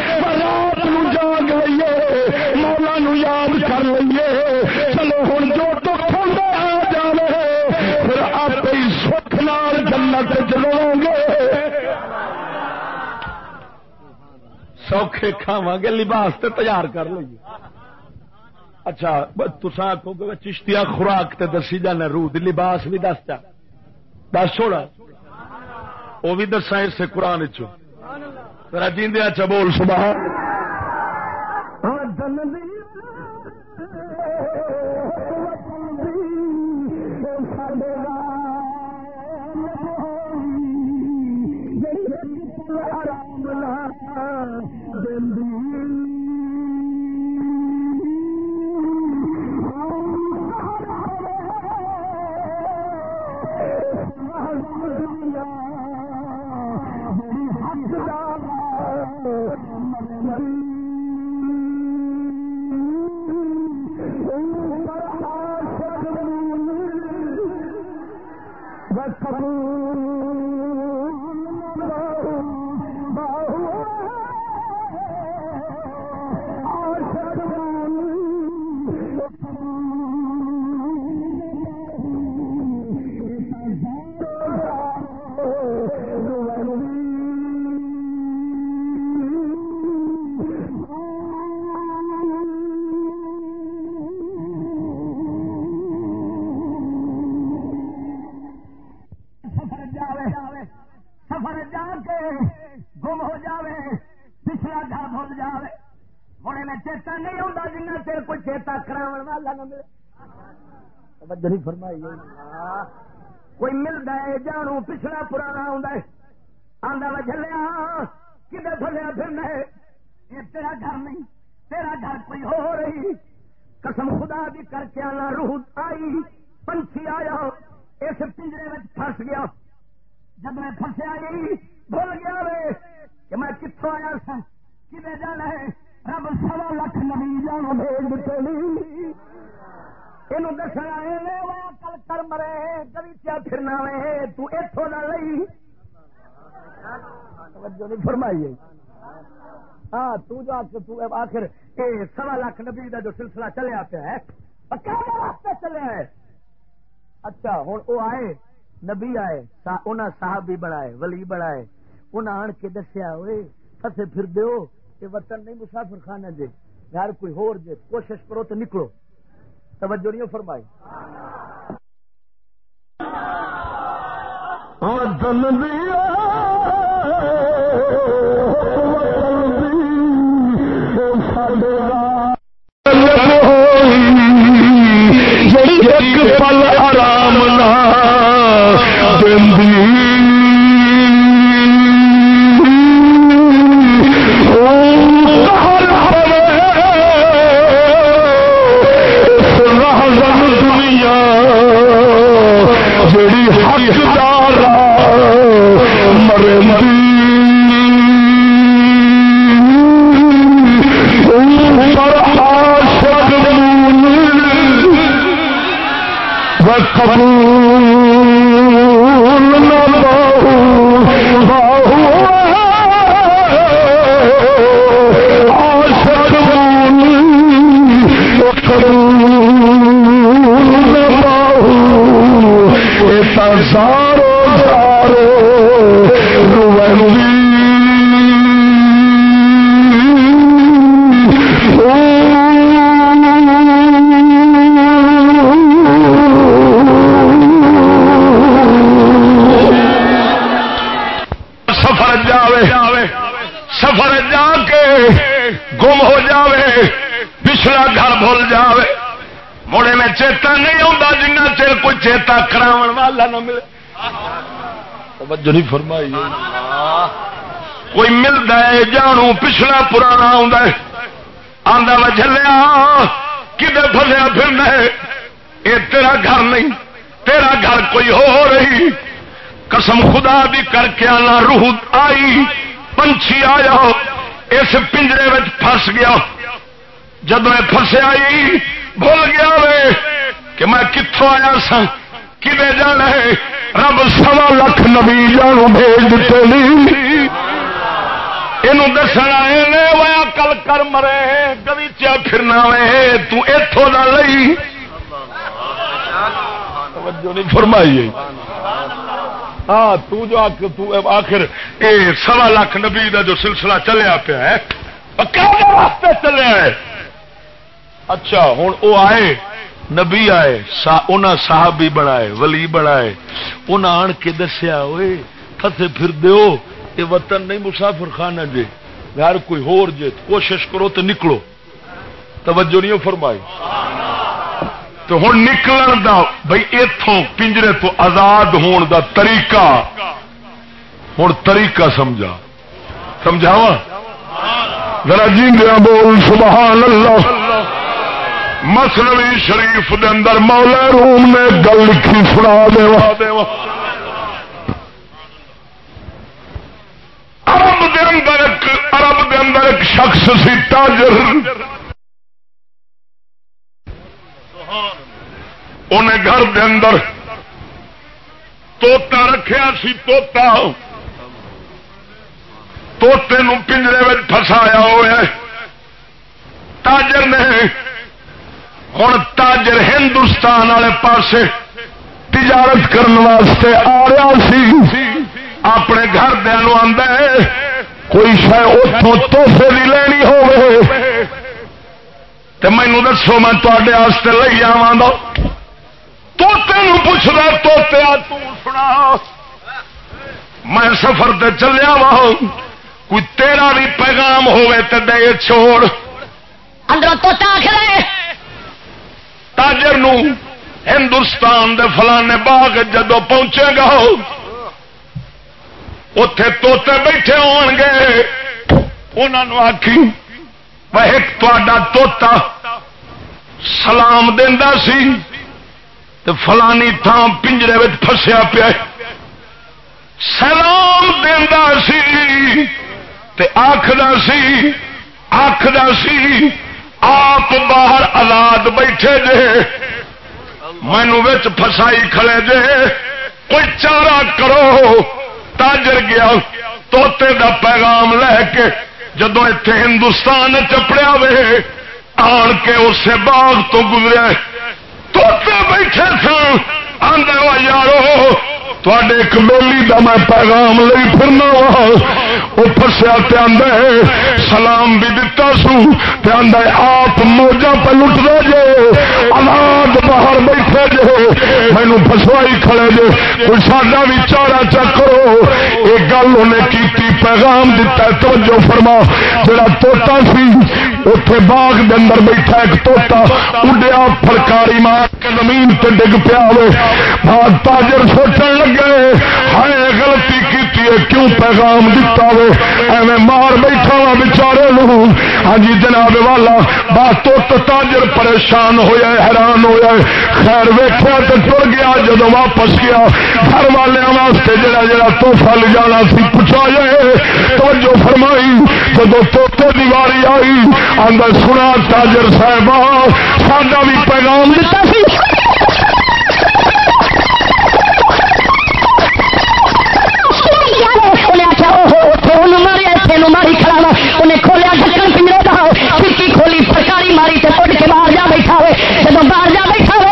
Speaker 4: نو یاد کر لیے چلو ہوں جو تو آ جائے پھر آپ ہی سکھ نال جنت چلو گے سوکھے کھاوا گے لباس تے تیار کر لیے اچھا تسا آخو گے چشتیا خوراک تے دسی جانا روح لباس بھی دس چا دس چھوڑا وہ بھی دسا اس قرآن چو جیندیا چ بول سبحان
Speaker 5: چیتا کرا والا نہ ملے۔ فرمائی۔ کوئی ملتا ہے جانو پچھلا پرانا آدھا میں چلیا کدھر تھلیا پھرنا ہے؟ یہ تیرا گھر نہیں، تیرا گھر کوئی ہو رہی۔ قسم خدا بھی کر کے آنا، روح آئی، پنچھی آیا، اس پنجرے میں پھنس گیا۔ جب میں پھنسیا گئی بھول گیا وے کہ میں کتوں آیا سا کدے جانا ہے؟ رب سوا لکھ نبی جانا بھیج دیتے یہ دسنا کل کر مرے گلیچیا پھرنا وے تتوں نہ لئی۔ فرمائیے۔ ہاں تو جو آخر یہ سوا لاکھ نبی کا جو سلسلہ چلیا پیا ہے راستے چلے ہے۔ اچھا ہوں وہ آئے، نبی آئے انہیں صاحب بھی بنائے، ولی بنائے انہیں آن کے دسیا ہوئے فسے پھر دو یہ وطن نہیں مسافر خانہ جے۔ یار کوئی ہور جے، کوشش کرو تو نکلو۔ توجہ نہیں فرمائی۔
Speaker 2: وطن دیا پل آرام
Speaker 4: خفی
Speaker 2: گم ہو جاوے، پچھلا گھر بھول جاوے۔ مڑے میں چیتا نہیں آتا جنہ چیر کوئی چیتا کرا والا نہ ملے۔ توجہ نہیں فرمائی۔ کوئی ملتا ہے جانو پچھلا پرانا آتا ہے۔ آدھا میں جلیا کدھر فسیا پھرنا ہے؟ یہ تیرا گھر نہیں، تیرا گھر کوئی ہو رہی۔ قسم خدا بھی کر کے آنا، روح آئی، پنچھی آیا۔ اس پنجرے میں پھنس گیا۔ جب میں فسیا آئی بھول گیا وے کہ میں کتوں آیا سا کدے جانا ہے؟ رب سوا لکھ نبی جانو بھیج دیتے یہ دسنا وہ کل کر مرے گلیچیا پھرنا وے تتوں نہ لئی۔ نہیں فرمائیے ہاں تو جو آخر، اے سوا لاکھ نبی دا جو سلسلہ چلیا پیا ہے واسطے چلیا ہے؟ اچھا ہوں وہ آئے، نبی آئے انہیں صاحب بھی بنائے، ولی بنائے انہیں آن کے دسیا ہوئے فتح پھر دیو یہ وطن نہیں مسافر خانہ جے، یار کوئی ہور جے، کوشش کرو تو نکلو۔ توجہ نہیں فرمائی۔ تو ہوں نکلن دا بھائی اتوں پنجرے تو آزاد ہون دا طریقہ۔ ہوں طریقہ سمجھا۔ سمجھاوا؟ ذرا جی بول، سبحان اللہ۔ مسلوی شریف دے اندر مولا روم نے گل لکھی، سنا دے عرب دے اندر ایک عرب دے اندر ایک شخص سی، تاجر۔ انہیں گھر دے اندر توتا رکھیا سی توتا توتے نو پنجرے میں پھسایا ہوا تاجر نے ہوں تاجر ہندوستان والے پاسے تجارت کرنے واسطے آ رہا سی۔ اپنے گھر دیا کوئی شاید اتوں توحفے بھی لینی مینو دسو میں تے لے جا توتے پوچھنا توتے سنا۔ میں سفر تے چلیا وا کوئی تیرا بھی پیغام ہوے تو دے چھوڑ۔
Speaker 3: اندر توتا آخر
Speaker 2: تاجر
Speaker 4: ہندوستان دے فلانے باغ جدو پہنچے گا اتے توتے بیٹھے ہون گے۔ انہوں آخی ایک توتا سلام دینا سی تو فلانی تھان پنجرے میں فسیا پیا سلام دینا سی آخر سی آخر سی، آپ باہر آزاد بیٹھے جے مینو فسائی کھڑے جے، کوئی چارہ کرو، تاجر گیا، توتے دا پیغام لے کے جدو اتنے ہندوستان چپڑیا وے، آن کے اسے باغ تو گزرے توتے بیٹھے سن آدھے یارو تے ایک بولی کا میں پیغام لے پھرنا وا۔ وہ فسیا سلام بھی دتا سو۔ پہ آپ موجا پہ لٹ دے جے۔ آلاد باہر بیٹھے جے۔ مینو فسوائی کھڑے جے۔ کوئی ساڈا بھی چارا چکرو ایک گل انہیں کی پیغام دتا توجہ فرما۔ جڑا توتا سی اتے باغ دے اندر بیٹھا ایک توتا اڈیا فرکاری مار کے زمین تے ڈگ پیا ہوئے۔ تاجر سوچن لگے ہائے، غلطی کی کیوں پیغام دتا ہوئے ایویں مار بیٹھا وا بچارے ہاں جی جناب والا، بات تو تاجر پریشان ہوا حیران ہوا خیر ویخیا تو ٹر گیا جدو واپس گیا۔ گھر والوں واسطے جڑا جڑا توحفہ لے جانا سی، پوچھا جائے۔ توجہ فرمائی۔ جب توتے دیواری آئی آدھا سنا، تاجر صاحب ساڈا بھی پیغام دیتا سی۔
Speaker 2: ماری کھڑا انہیں کھولیا ڈکن پنجرے کا کھڑکی کھولی پرکاری ماری تے اٹھ کے باہر جا بیٹھا ہوئے۔ جب باہر جا بیٹھا ہوئے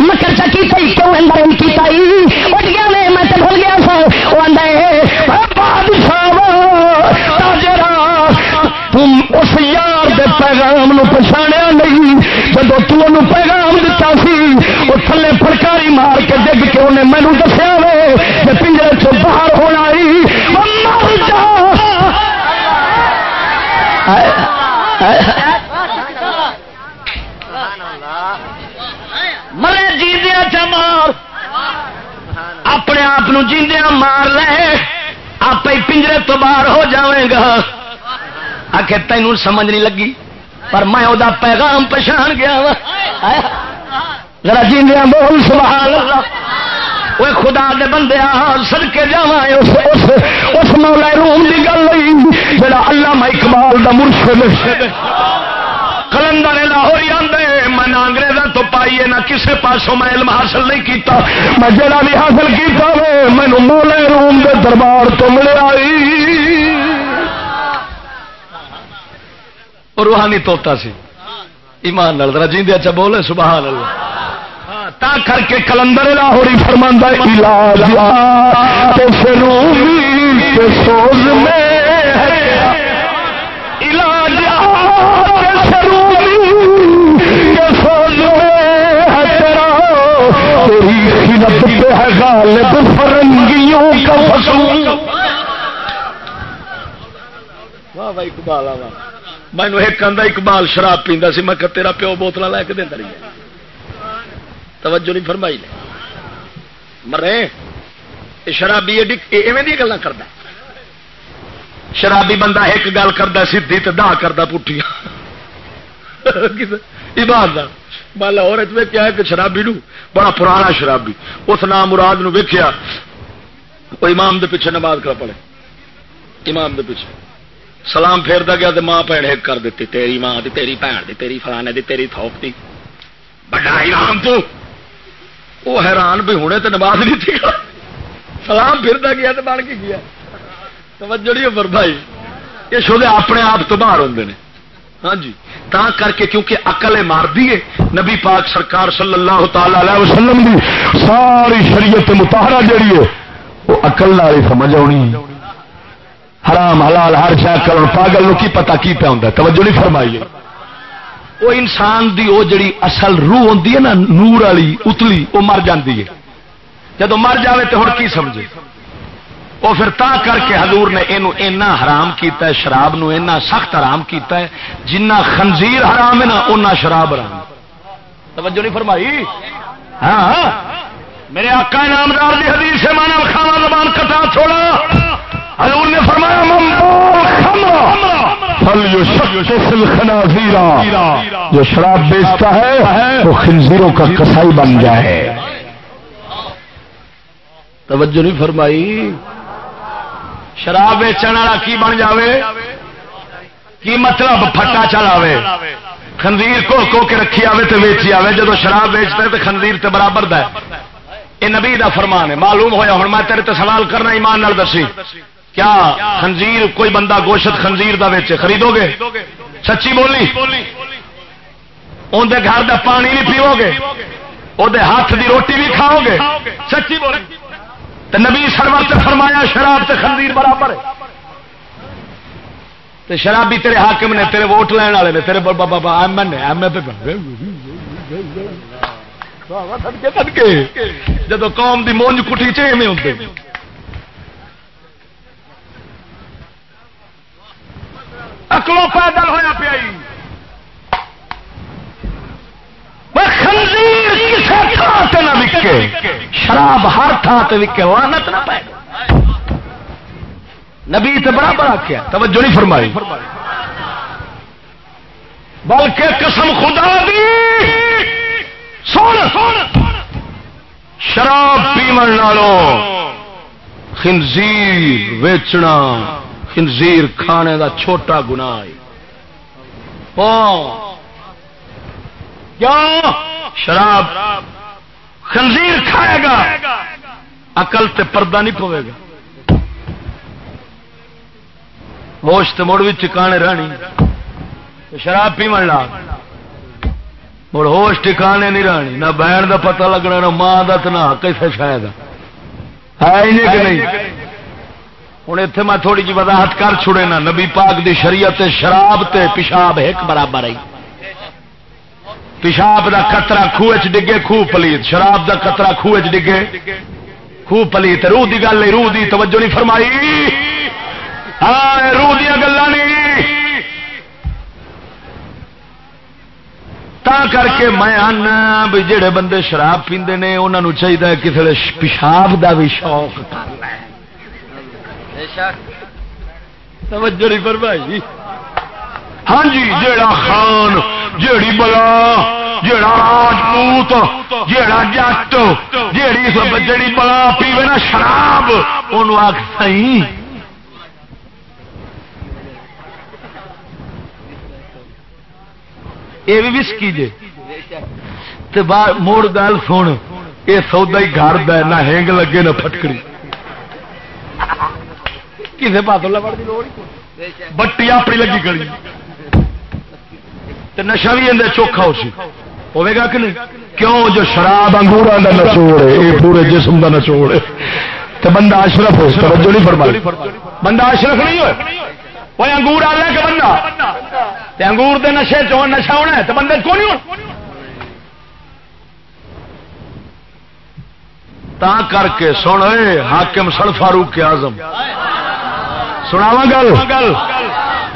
Speaker 2: مکر چکی تھی کیوں اندر کی اٹھ گیا میں میں بھول گیا سو۔ وہ بادشاہ تم اس یار دے پیغام نو پچھاڑیا نہیں۔ جب تم پیغام دتا سی وہ تھلے پرکاری مار کے ڈگ کے انہیں مینو دسیا وے پنجرے چ باہر ہونا مرے جیدیا چا مار۔ اپنے آپ جیندیا مار لے۔ آپ پنجرے تو باہر ہو جائے گا۔ آخ تینوں سمجھ نہیں لگی۔ پر میں وہ پیغام پچھان گیا وا. ذرا جیندیا بول سبحان اللہ. وہ خدا دے بندے سد کے جا اس, اس, اس مولا روم کی گل نہیں جا اللہ اقبال دا مرشد کلندر لاہور آدھے میں نہ انگریزوں تو پائیے نہ کسی پاسوں میں علم حاصل نہیں کیتا. میں جڑا بھی حاصل کیتا وے مینو مولا روم دے دربار تو ملے آئی روحانی توتا سی۔ ایمان نال رجیندے اچھا بولے سبحان اللہ۔ تا کر کے کلندر لاہوری فرماندہ علاج سوز میں علاج سوز میں ہے۔ غالب فرنگیوں کا فصول واہ بھائی مینو ایک آدھا اقبال شراب پیندا سی، میں تیرا پیو بوتل لے کے دینا رہی توجہ نہیں فرمائی نے۔ مرے شرابی ایویں گلا کرتا شرابی بندہ ایک گل کرتا سی تو دا کرتا پٹھیا میں لاہور کیا کہ شرابی نو بڑا پرانا شرابی۔ اس نام مراد نو ویکیا وہ امام دے پیچھے نماز کر پڑے امام دے پیچھے۔ سلام پھیرتا گیا تو ماں بھن ایک کر دیتی، تیری ماں دی، تیری بھن دی، تیری فلانے دی، تیری تھوک دی۔ بڑا امام تو۔ وہ حیران بھی ہونے تو نماز نہیں تھی۔ سلام پھرتا گیا تو بن کے گیا۔ توجہ پر بھائی۔ یہ شو اپنے آپ تو باہر ہوں نے۔ ہاں جی۔ تا کر کے کیونکہ اقل مار دیے نبی پاک سرکار صلی اللہ تعالی علیہ وسلم دی ساری شریعت متحرہ جڑی ہے، وہ اقل والی سمجھ آنی۔ حرام، حلال، ہر شاید کرو پاگل نو کی پتا کی پہ ہوں توجہ نہیں فرمائیے۔ وہ انسان دی وہ جڑی اصل روح ہوتی ہے نا، نور والی، اتلی، وہ مر جاتی ہے۔ جب مر جائے تو ہوں کی سمجھے؟ وہ پھر تا کر کے حضور نے یہ حرام کیتا ہے، شراب نو اینا سخت حرام کیتا ہے۔ جنہ خنزیر حرام ہے نا اُنہ شراب حرام توجہ نہیں فرمائی؟ ہاں, ہاں۔ میرے آقا نامدار دی حدیث سے مانا کھانا زبان کٹا چھوڑا۔ حضور نے فرمایا
Speaker 4: جو شراب بیچتا ہے، وہ خنزیروں کا کسائی بن جائے۔
Speaker 2: توجہ نہیں فرمائی۔ شراب ویچن والا کی بن جاوے؟ کی مطلب؟ پھٹا چلاوے۔ خنزیر کو کو کے رکھی آوے تو ویچی آوے۔ جب شراب ویچتا ہے تو خنزیر تے برابر دا ہے۔ یہ نبی دا فرمان ہے، معلوم ہویا ہوں میں تیرے تے سوال کرنا ایمان نال دسی۔ کیا خنزیر، کوئی بندہ گوشت خنزیر دا ویچے خریدو گے سچی بولی؟ اندر گھر دا پانی نہیں پیو گے وہ ہاتھ دی روٹی بھی کھاؤ گے سچی بولی؟ تو نبی سرور سے فرمایا، شراب تے خنزیر برابر ہے۔ تے شرابی تیرے حاکم نے تیرے ووٹ لین والے نے، تیرے بابا بابا ایم این ایم جب قوم دی مونج کٹھی چیویں ہوتے اکلو پیدل ہوا پیا خنزیر کسی تھان سے نہ وکے۔ شراب ہر تھان سے وکے لانت نہ پائے نبی تے بڑا بڑا کیا توجہ نہیں فرمائی۔ بلکہ قسم خدا دی۔ سن۔ شراب پیمن نالوں خنزیر ویچنا۔ خنزیر کھانے دا چھوٹا گنا کیا شراب۔ خنزیر کھائے گا۔ اقل تے پردہ نہیں پوے گا۔ ہوش تو مڑ بھی ٹکانے رہنی۔ شراب پیمن لا۔ مڑ ہوش ٹکانے نہیں رہنی۔ نہ بہن دا پتہ لگنا، نہ ماں کا تو نہ کیسے شاید ہے کہ نہیں؟ ہوں اتنے میں تھوڑی جی وضاحت کر چھڑے نا، نبی پاک دی شریعت شراب تے پیشاب ایک برابر آئی پیشاب دا قطرہ خوہ چ ڈگے خوہ پلیت۔ شراب دا قطرہ خوہ چ ڈگے۔ خوہ پلیت۔ روح دی گل روح دی توجہ نہیں فرمائی۔ ہاں روح دیا گلا نہیں کر کے میں آنا بھی جڑے بندے شراب پیندے نے انہوں چاہیے کسی پیشاب دا بھی شوق کرنا توجہ نہیں فرمائی۔ ہاں جی جیڑا خان جیڑی بلا جیڑا راجپوت جیڑا جٹ جیڑی جیڑی بلا پیوے نا شراب ان آخ سی یہ بھی وسکی جے۔ موڑ گل سن یہ سودا ہی گھر نہ ہینگ لگے نہ پٹکڑی کسی پاس لوڑ کی لوڑ بٹی اپنی لگی کڑی نشا بھی اندر چوکھا ہو سی۔ ہوے گا کہ نہیں؟ کیوں؟ جو شراب انگور کا نچوڑ ہے، یہ پورے جسم کا نچوڑ ہے۔ تو بندہ اشرف ہو توجہ نہیں فرمائی۔ بندہ اشرف نہیں ہوئے۔ وہ انگور آ کہ بندہ؟ تے انگور دے نشے چو نشا ہونا ہے تو بندے کو نہیں ہونا تا کر کے سن حاکم سن فاروق اعظم۔ سناوا گل۔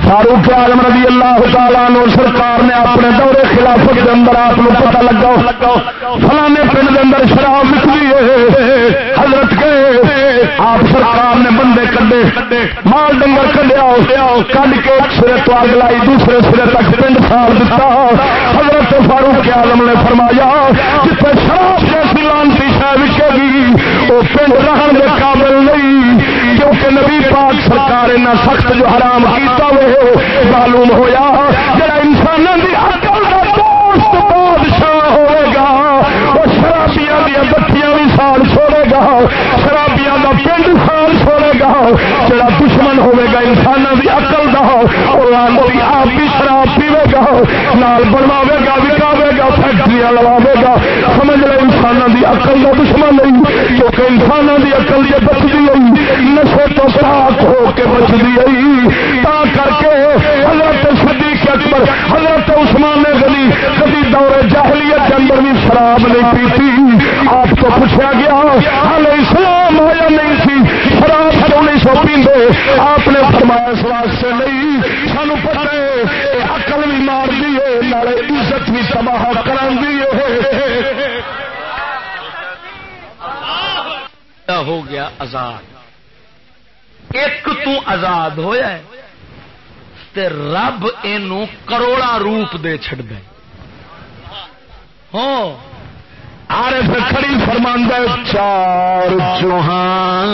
Speaker 2: فاروق آلم رضی اللہ تعالیٰ نو سرکار نے اپنے دورے خلافت کے اندر آپ کو پتا لگا۔ فلانے پنڈ کے اندر شراب نکلی ہے۔ حضرت کے آپ سرکار نے بندے کڈے۔ مال ڈنگر کڈیا۔ کڈ کے ایک سرے تو اگ لائی، دوسرے سرے تک پنڈ سال دیتا حضرت فاروق آلم نے فرمایا جتنے شراب جیسی لانتی شہ وکے گی وہ پنڈ رہن کے قابل نہیں۔ کیونکہ نبی پاک سرکار سخت جو حرام کیتا ہوئے معلوم ہوا جڑا انسان دوست بادشاہ ہوئے گا، وہ شرابیاں دیا بتیاں بھی سال چھوڑے گا، شرابیاں کا پنڈ سال چھوڑے گا۔ جڑا دشمن ہوئے گا انسانوں کی اقل کا آپ بھی شراب پیوے گا، نال بنواوے گا، وکاوے گا فیکٹریاں لواوے گا، سمجھ لے انسانوں کی اقل کا دشمن نہیں کیونکہ انسانوں کی اقل یہ بچتی گئی نشے تو پاک ہو کے بچتی گئی تا کر کے حضرت صدیق اکبر، حضرت عثمان غنی، کبھی دور جاہلیت کے اندر بھی شراب نہیں پیتی۔ آپ کو پوچھا گیا حال اسلام آیا نہیں سی؟ شراب کیوں نہیں سو پیندے؟ آپ نے فرمایا اس واسطے نہیں۔ سانو پتہ ہے عقل بھی مار عزت بھی تباہ ہو گیا آزاد۔ ایک تو آزاد ہویا ہے تے رب یہ کروڑا روپ دے چڈ دے ہوں
Speaker 4: آر کھڑی فرماندہ چار چوہان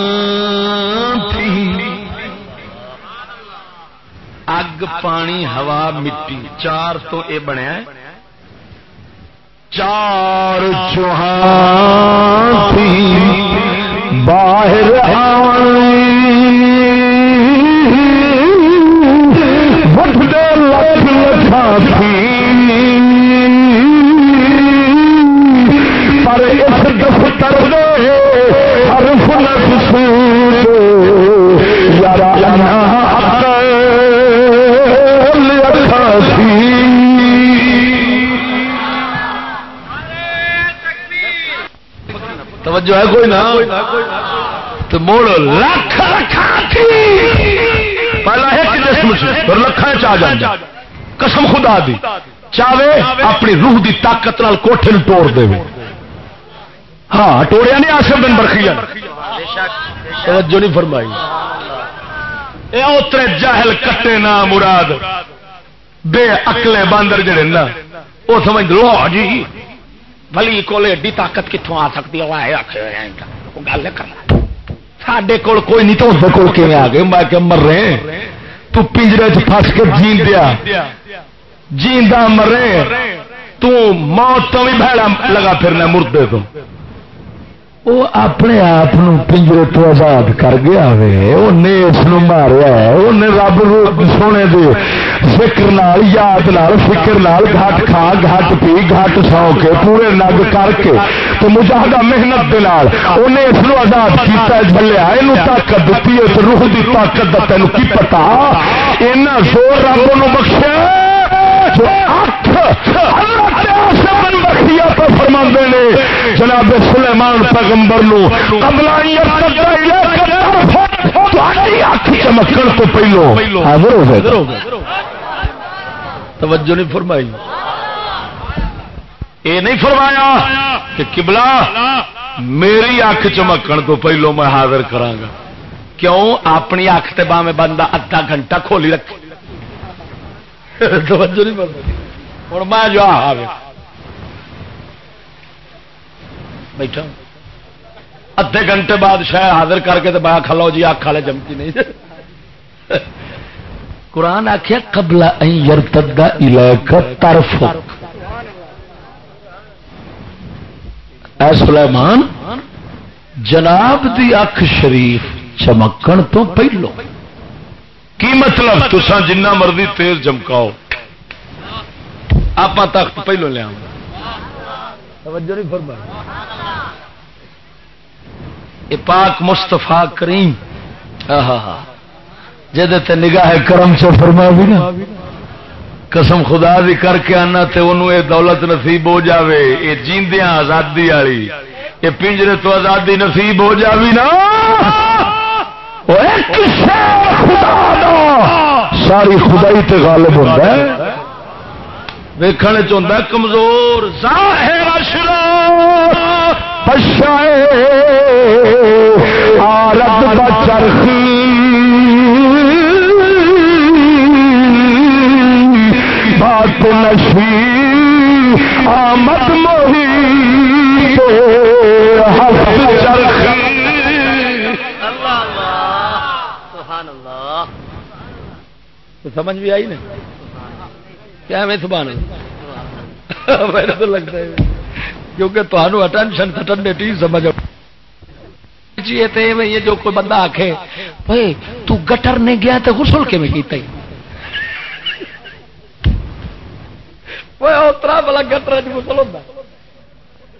Speaker 2: اگ، پانی، ہوا، مٹی، چار تو اے بنیا
Speaker 4: چار چوہان تھی، باہر بٹ لکھ لکھا تھی۔ پر اس دفتر دے
Speaker 2: توجہ ہے کوئی نہ؟ تو موڑ لکھ رکھا تھی۔ پہلا ایک جسم سے پھر لکھا چاہ جائے قسم خدا دی۔ چاہے اپنی روح دی طاقت نال کوٹھے نو توڑ دے ہاں ٹوڑیا نہیں آسم بن برخی توجہ نہیں فرمائی۔ اے اترے جاہل کٹے نا مراد۔ بے اکلے باندر جڑے نا وہ سمجھ لو جی۔ بلی کو ایڈی طاقت کتوں آ سکتی ہے گل کرنا سڈے کول کوئی نہیں تو اس کول کیون آ گئے میں کہ مر رہے تو پنجرے چ پس کے جین دیا جیندا مرے تو موت تو بھی بھڑا لگا پھرنا مردے تو
Speaker 4: وہ اپنے آپ پنجرے تو آزاد کر گیا انہیں اس ماریا انہیں رب سونے دے فکر نال، یاد نال، فکر نال گھٹ کھا، گھٹ پی، گھٹ سو کے، پورے نگ کر کے تو مجاہدہ محنت دے نال انہیں اس آزاد کیتا جلیا یہ طاقت دیتی ہے تو روح دی طاقت کا تین کی پتا اینا زور رب نو بخشے جو اٹھ فرما نے۔ جناب سلیمان پیغمبر چمکن تو پہلو۔ حاضر ہو گئے
Speaker 2: توجہ نہیں فرمائی۔ یہ نہیں فرمایا کہ کبلا میری اکھ چمکن تو پہلو میں حاضر کرانگا کیوں؟ اپنی اکھ تے باہیں بندہ ادھا گھنٹہ کھولی رکھ توجہ نہیں فرمائی۔ ہوں میں جو آ۔ بیٹھا ادھے گھنٹے بعد شاید حاضر کر کے تو بایا کھلو جی اکھ والے چمکی نہیں۔ قرآن آخیا قبل یرتدا طرف اے سلیمان جناب دی اکھ شریف چمکن تو پہلو۔ کی مطلب؟ تسا جنہ مرضی تیز چمکاؤ۔ آپ تخت پہلو لیا توجہ نہیں فرمائی۔ یہ پاک مستفا کریم۔ جہد نگاہ کرم سے فرما بھی نا۔ قسم خدا دی کر کے آنا تے انہوں اے دولت نصیب ہو جاوے۔ یہ جیندیاں آزادی والی۔ یہ پنجرے تو آزادی نصیب ہو جاوی نا۔ خدا دا۔
Speaker 4: ساری خدائی تے غالب ہوتا ہے۔
Speaker 2: ویکھنے چاہتا کمزور، ظاہر
Speaker 4: پشائے آرد بچرخی بات نشی آمد موہی چرخی۔
Speaker 2: سمجھ بھی آئی نا؟ کیا میں سبحان میرا تو لگتا ہے۔ کیونکہ تمہوں اٹینشن کٹن دے ٹی سمجھ جی یہ جو کوئی بندہ آخے بھائی تو گٹر نے گیا تو غسل کے میں کیتا ہی؟ اترا بلا گٹر غسل ہوتا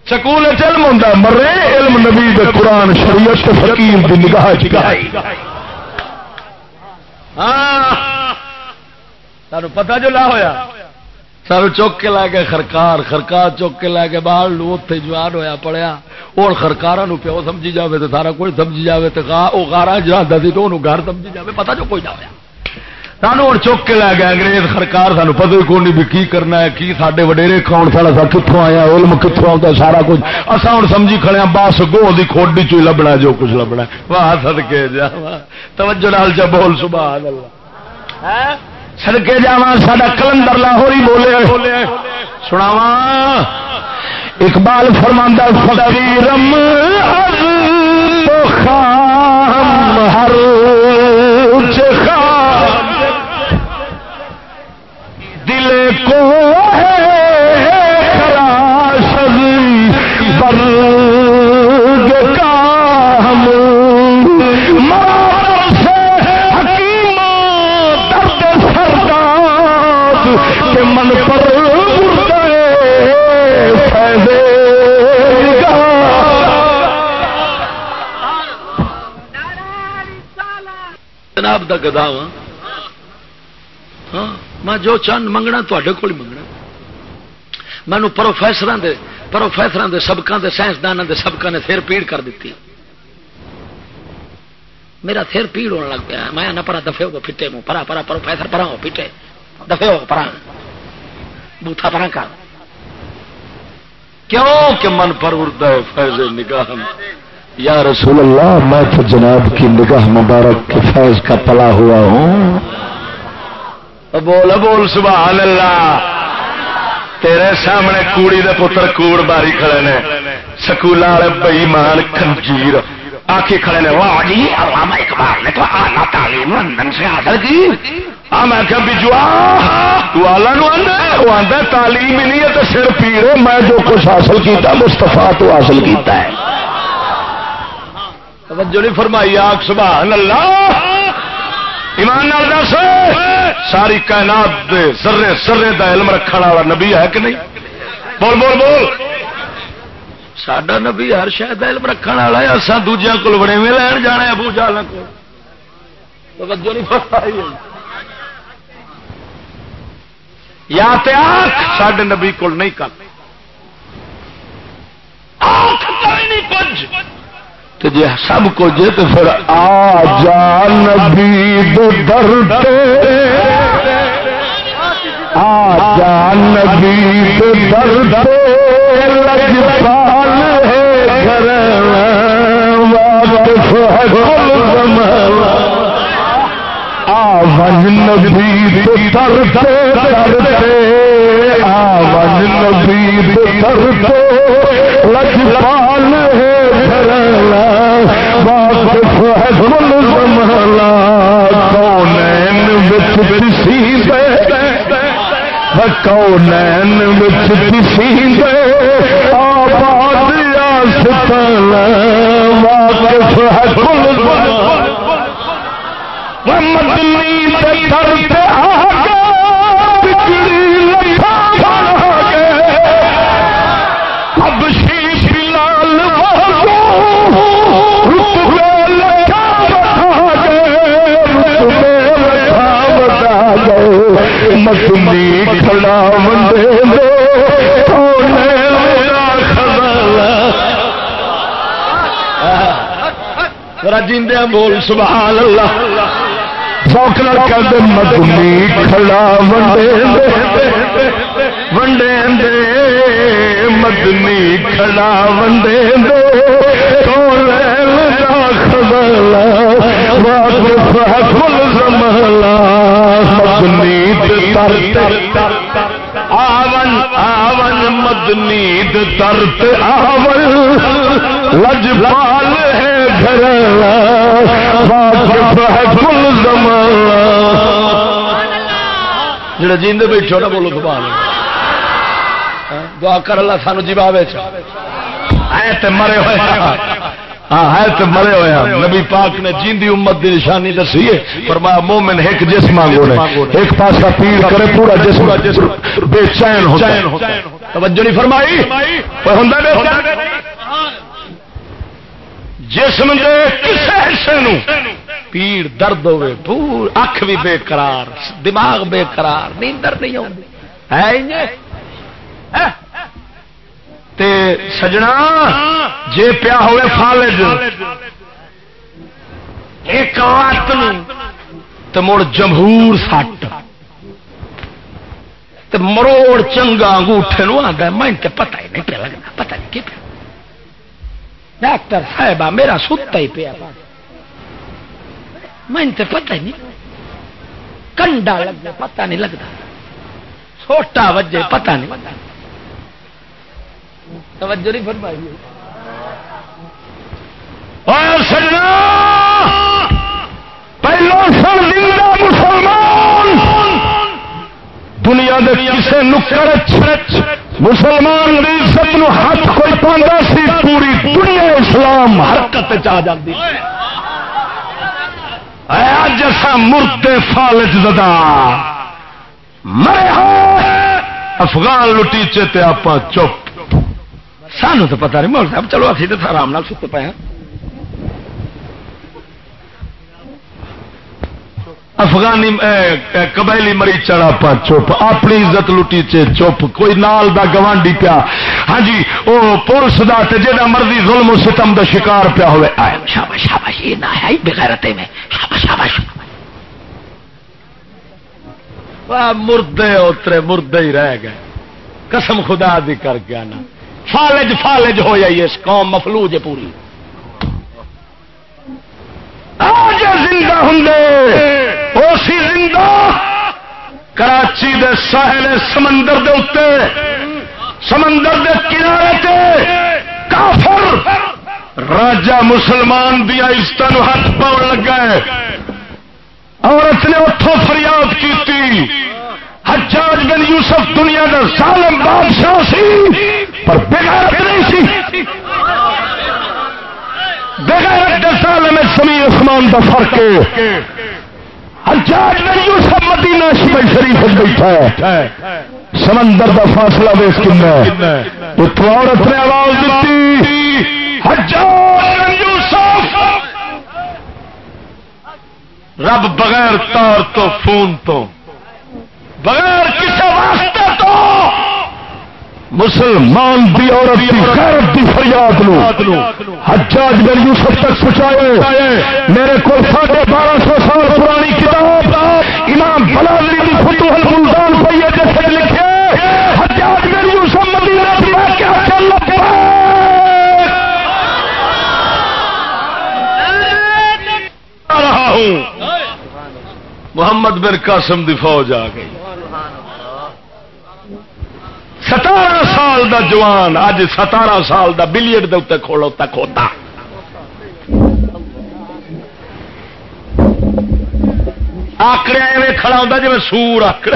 Speaker 4: سکول علم ہوتا مرے علم نبی قرآن شریعت فقیر دی نگاہ چکائی
Speaker 2: ہاں۔ سانو پتا جو لا ہویا۔ سر چوک کے لے گئے خرکار خرکار چوک کے لے گئے باہر لو اتنے جوان ہویا پڑیا۔ اور خرکارا پیو سمجھی جائے تو سارا کوئی سمجھی جائے تو وہ گارا جانا سی تو انہوں گھر سمجھی جائے پتا جو کوئی نہ ہوا سانو ہوں چک کے لے گیا انگریز سرکار سانو پتہ ہی کون نہیں بھی کی کرنا ہے، کی سارے وڈیرے کھاؤ سا سا کتوں آیا، علم کتوں آتا سارا کچھ۔ اصا ہوں سمجھی کھڑے ہیں بس گو کی کھوڈی چ لبنا جو کچھ لبنا واہ سدکے جا توجہ نال چا بول، سبحان اللہ۔ ہاں؟ سڑکے جا سا کلندر لاہور ہی بولے سناوا اقبال فرماندہ فقیرم خام ہر دل کو جناب دا گدا ہاں ہاں میں جو چند منگنا تے کو منگنا۔ مینو پروفیسر پروفیسر سبکوں کے سائنسدانوں کے سبکوں نے سر پیڑ کر دیتی میرا سر پیڑ ہونے لگ پیا۔ میں نہ پرا دفے ہو پھٹے منہ پرا پرا، پروفیسر پرا ہو پیٹے دفے ہو پرا۔ بوتھا پرا کر۔ کیوں کہ من پر اڑتا ہے، فیض نگاہ۔ یا رسول اللہ، میں تو جناب کی نگاہ مبارک کے فیض کا پلا ہوا ہوں۔ بول بول، سبحان اللہ۔ تیرے سامنے کوڑی دے پتر کوڑ باری کھڑے نے۔ سکول والے بئی مان کنجیر آخی کھڑے نے، واہ جی علامہ اقبال نے تو اعلیٰ تعلیم لندن سے حاصل کی۔ آ میں کہ بجوا تو آلہ نو آندا وہ آندا تعلیم ہی نہیں ہے تو سر پیڑے، میں جو کچھ حاصل کیتا، مصطفیٰ تو حاصل کیتا ہے۔ توجہ نہیں فرمائی آگ سبحان اللہ۔ ایمان نال دس، ساری کائنات دے سرے سرے دا علم رکھنے والا نبی ہے کہ نہیں؟ بول بول بول۔ سڈا نبی ہر شاید علم رکھنے والا ہے اصا دوجیا کو بڑے میں لین جانا ہے، ابو جالا کو توجہ نہیں فرمائی۔ یا سڈے نبی کو نہیں کر۔ آنکھ نہیں کچھ۔ تو جی سب کچھ تو پھر آ جا نبی در آ جا نبی در لج پال ہے گھر واقف آج نبی در در آج نبی در پال کونین وچ پسیند آباد آستان واقف ہے کل مدنی درد آگا بگڑی مسلی کھڑا بندے جیندیا بول سبحان اللہ سوکھ کر دے، مدنی کھڑا ونڈے ونڈے دے، مدنی کھڑا ونڈے دے۔ تو لے خبر فل زملا مدنی ترت آون آون مدنی ترت آون. لج پال ہے گھر. فل زملا جڑا جیندے بیٹھو نا بولو سبحان ہاں، دعا کر اللہ سانو جی باوے تے مرے ہوئے. ہاں ہے تو مرے ہوئے ہیں نبی پاک نے جیندی امت دی نشانی دسی ہے۔ فرمایا، مومن ایک جسم مانگو نے۔ ایک پاسا پیر کرے، پورا جسم بے چین ہوتا ہے توجہ نہیں فرمائی؟ کوئی ہوندا بے چین جسم دے کسے حصے نو پیڑ درد ہوئے پور اکھ بھی بے قرار دماغ بے قرار نیندر نہیں ہوندی ہے انجے تے سجنا جے پیا ہوئے فالج۔ ایک وقت تو مڑ جمہور سٹ۔ مروڑ چنگا انگوٹھے نو آتا میں پتا ہی نہیں پیا لگنا پتا نہیں کہ ڈاکٹر صاحبہ میرا ستا ہی پیا۔ میں پتا ہی نہیں۔ کنڈا لگا پتا نہیں لگتا چھوٹا وجے پتا نہیں۔ توجہ نہیں فرمائی۔ سجنا، پہلو سن زندہ مسلمان۔ دنیا دے کسے نکر مسلمان دی عزت نو ہاتھ کوئی پاندا سی، پوری دنیا اسلام حرکت چ جاتی اج اصا مردے فالج زدہ۔ مرے افغان لٹیچے تے آپ چپ۔ سانو تو پتا نہیں مول صاحب چلو اسی تو آرام ستے پے افغانی قبائلی مری چڑا پا چپ۔ اپنی عزت لٹی چے چپ۔ کوئی نال دا گوانڈی پیا۔ ہاں جی وہ پولیس دا تے جہاں مرضی ظلم و ستم دا شکار پیا ہوئے۔ آئے۔ شاباش شاباش یہ نہ ہے بغیرتے میں۔ شاباش شاباش۔ مردے اترے مردے ہی رہ گئے۔ قسم خدا دی کر گیا نا فالج فالج ہو جائیے، اس قوم مفلوج پوری۔ آج زندہ ہوں اسی زندہ کراچی دے ساحل سمندر دے اتے سمندر دے کنارے تے کافر راجا مسلمان دیا عزت ہاتھ پاؤ لگا ہے۔ عورت نے اتوں فریاد کی حجاج بن یوسف دنیا کا ظالم بادشاہ سی، پر بغیر نہیں سی۔ بغیر ظالم سمی عثمان کا فرق حجاج بن یوسف مدینہ شبئی شریف بیٹھا ہے۔ سمندر کا فاصلہ ویس کن اتوں عورت نے آواز دیتی، حجاج بن یوسف! رب بغیر تار تو، فون تو۔ بغیر کسی واسطے تو مسلمان دی عورت کی غیرت دی فریاد لو حجاج بن یوسف تک پہنچائے۔ میرے کو ساڑھے بارہ سو سال پرانی کتاب، امام بلادری کی فتوح الملتان پہ یہ جیسے لکھے، حجاج بن یوسف مدینہ میں کیا چل رہا ہوں۔ محمد بن قاسم دی فوج آ گئی۔ ستارہ سال دا جوان اج ستارہ سال دا بلیٹ دے اتنے کھولو تک ہوتا آکڑے ایویں کھڑا ہوتا جی سور آکڑ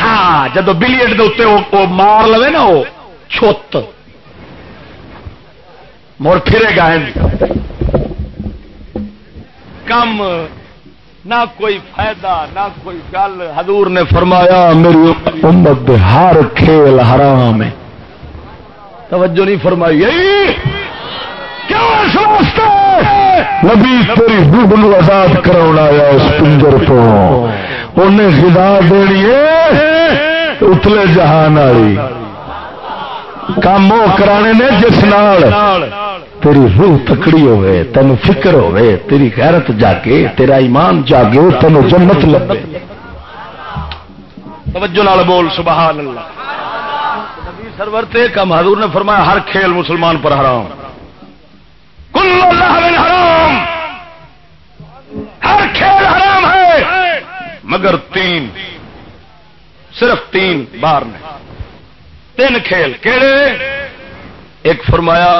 Speaker 2: ہاں جدو بلیٹ دے اتنے مار لو نا وہ چھت۔ مڑ پھرے گا کم نہ کوئی فائدہ، نہ کوئی گل۔ حضور نے فرمایا، میری امت ہر کھیل حرام ہے توجہ نہیں فرمائی نبی تیری روح نو آزاد کرا اس پنجر تو۔ انہیں غذا دینی اتلے جہان والی۔ کام وہ کرانے نے جس نال۔ تیری روح تکڑی ہوئے تین فکر ہوئے تیری غیرت جاگے تیرا ایمان جاگے تین جنت لگے توجہ نال بول سبحان اللہ۔ نبی سرور تے کم حضور نے فرمایا ہر کھیل مسلمان پر حرام۔ کل اللہ حرام۔ ہر کھیل حرام ہے مگر تین صرف تین بار نے۔ تین کھیل کہڑے ایک فرمایا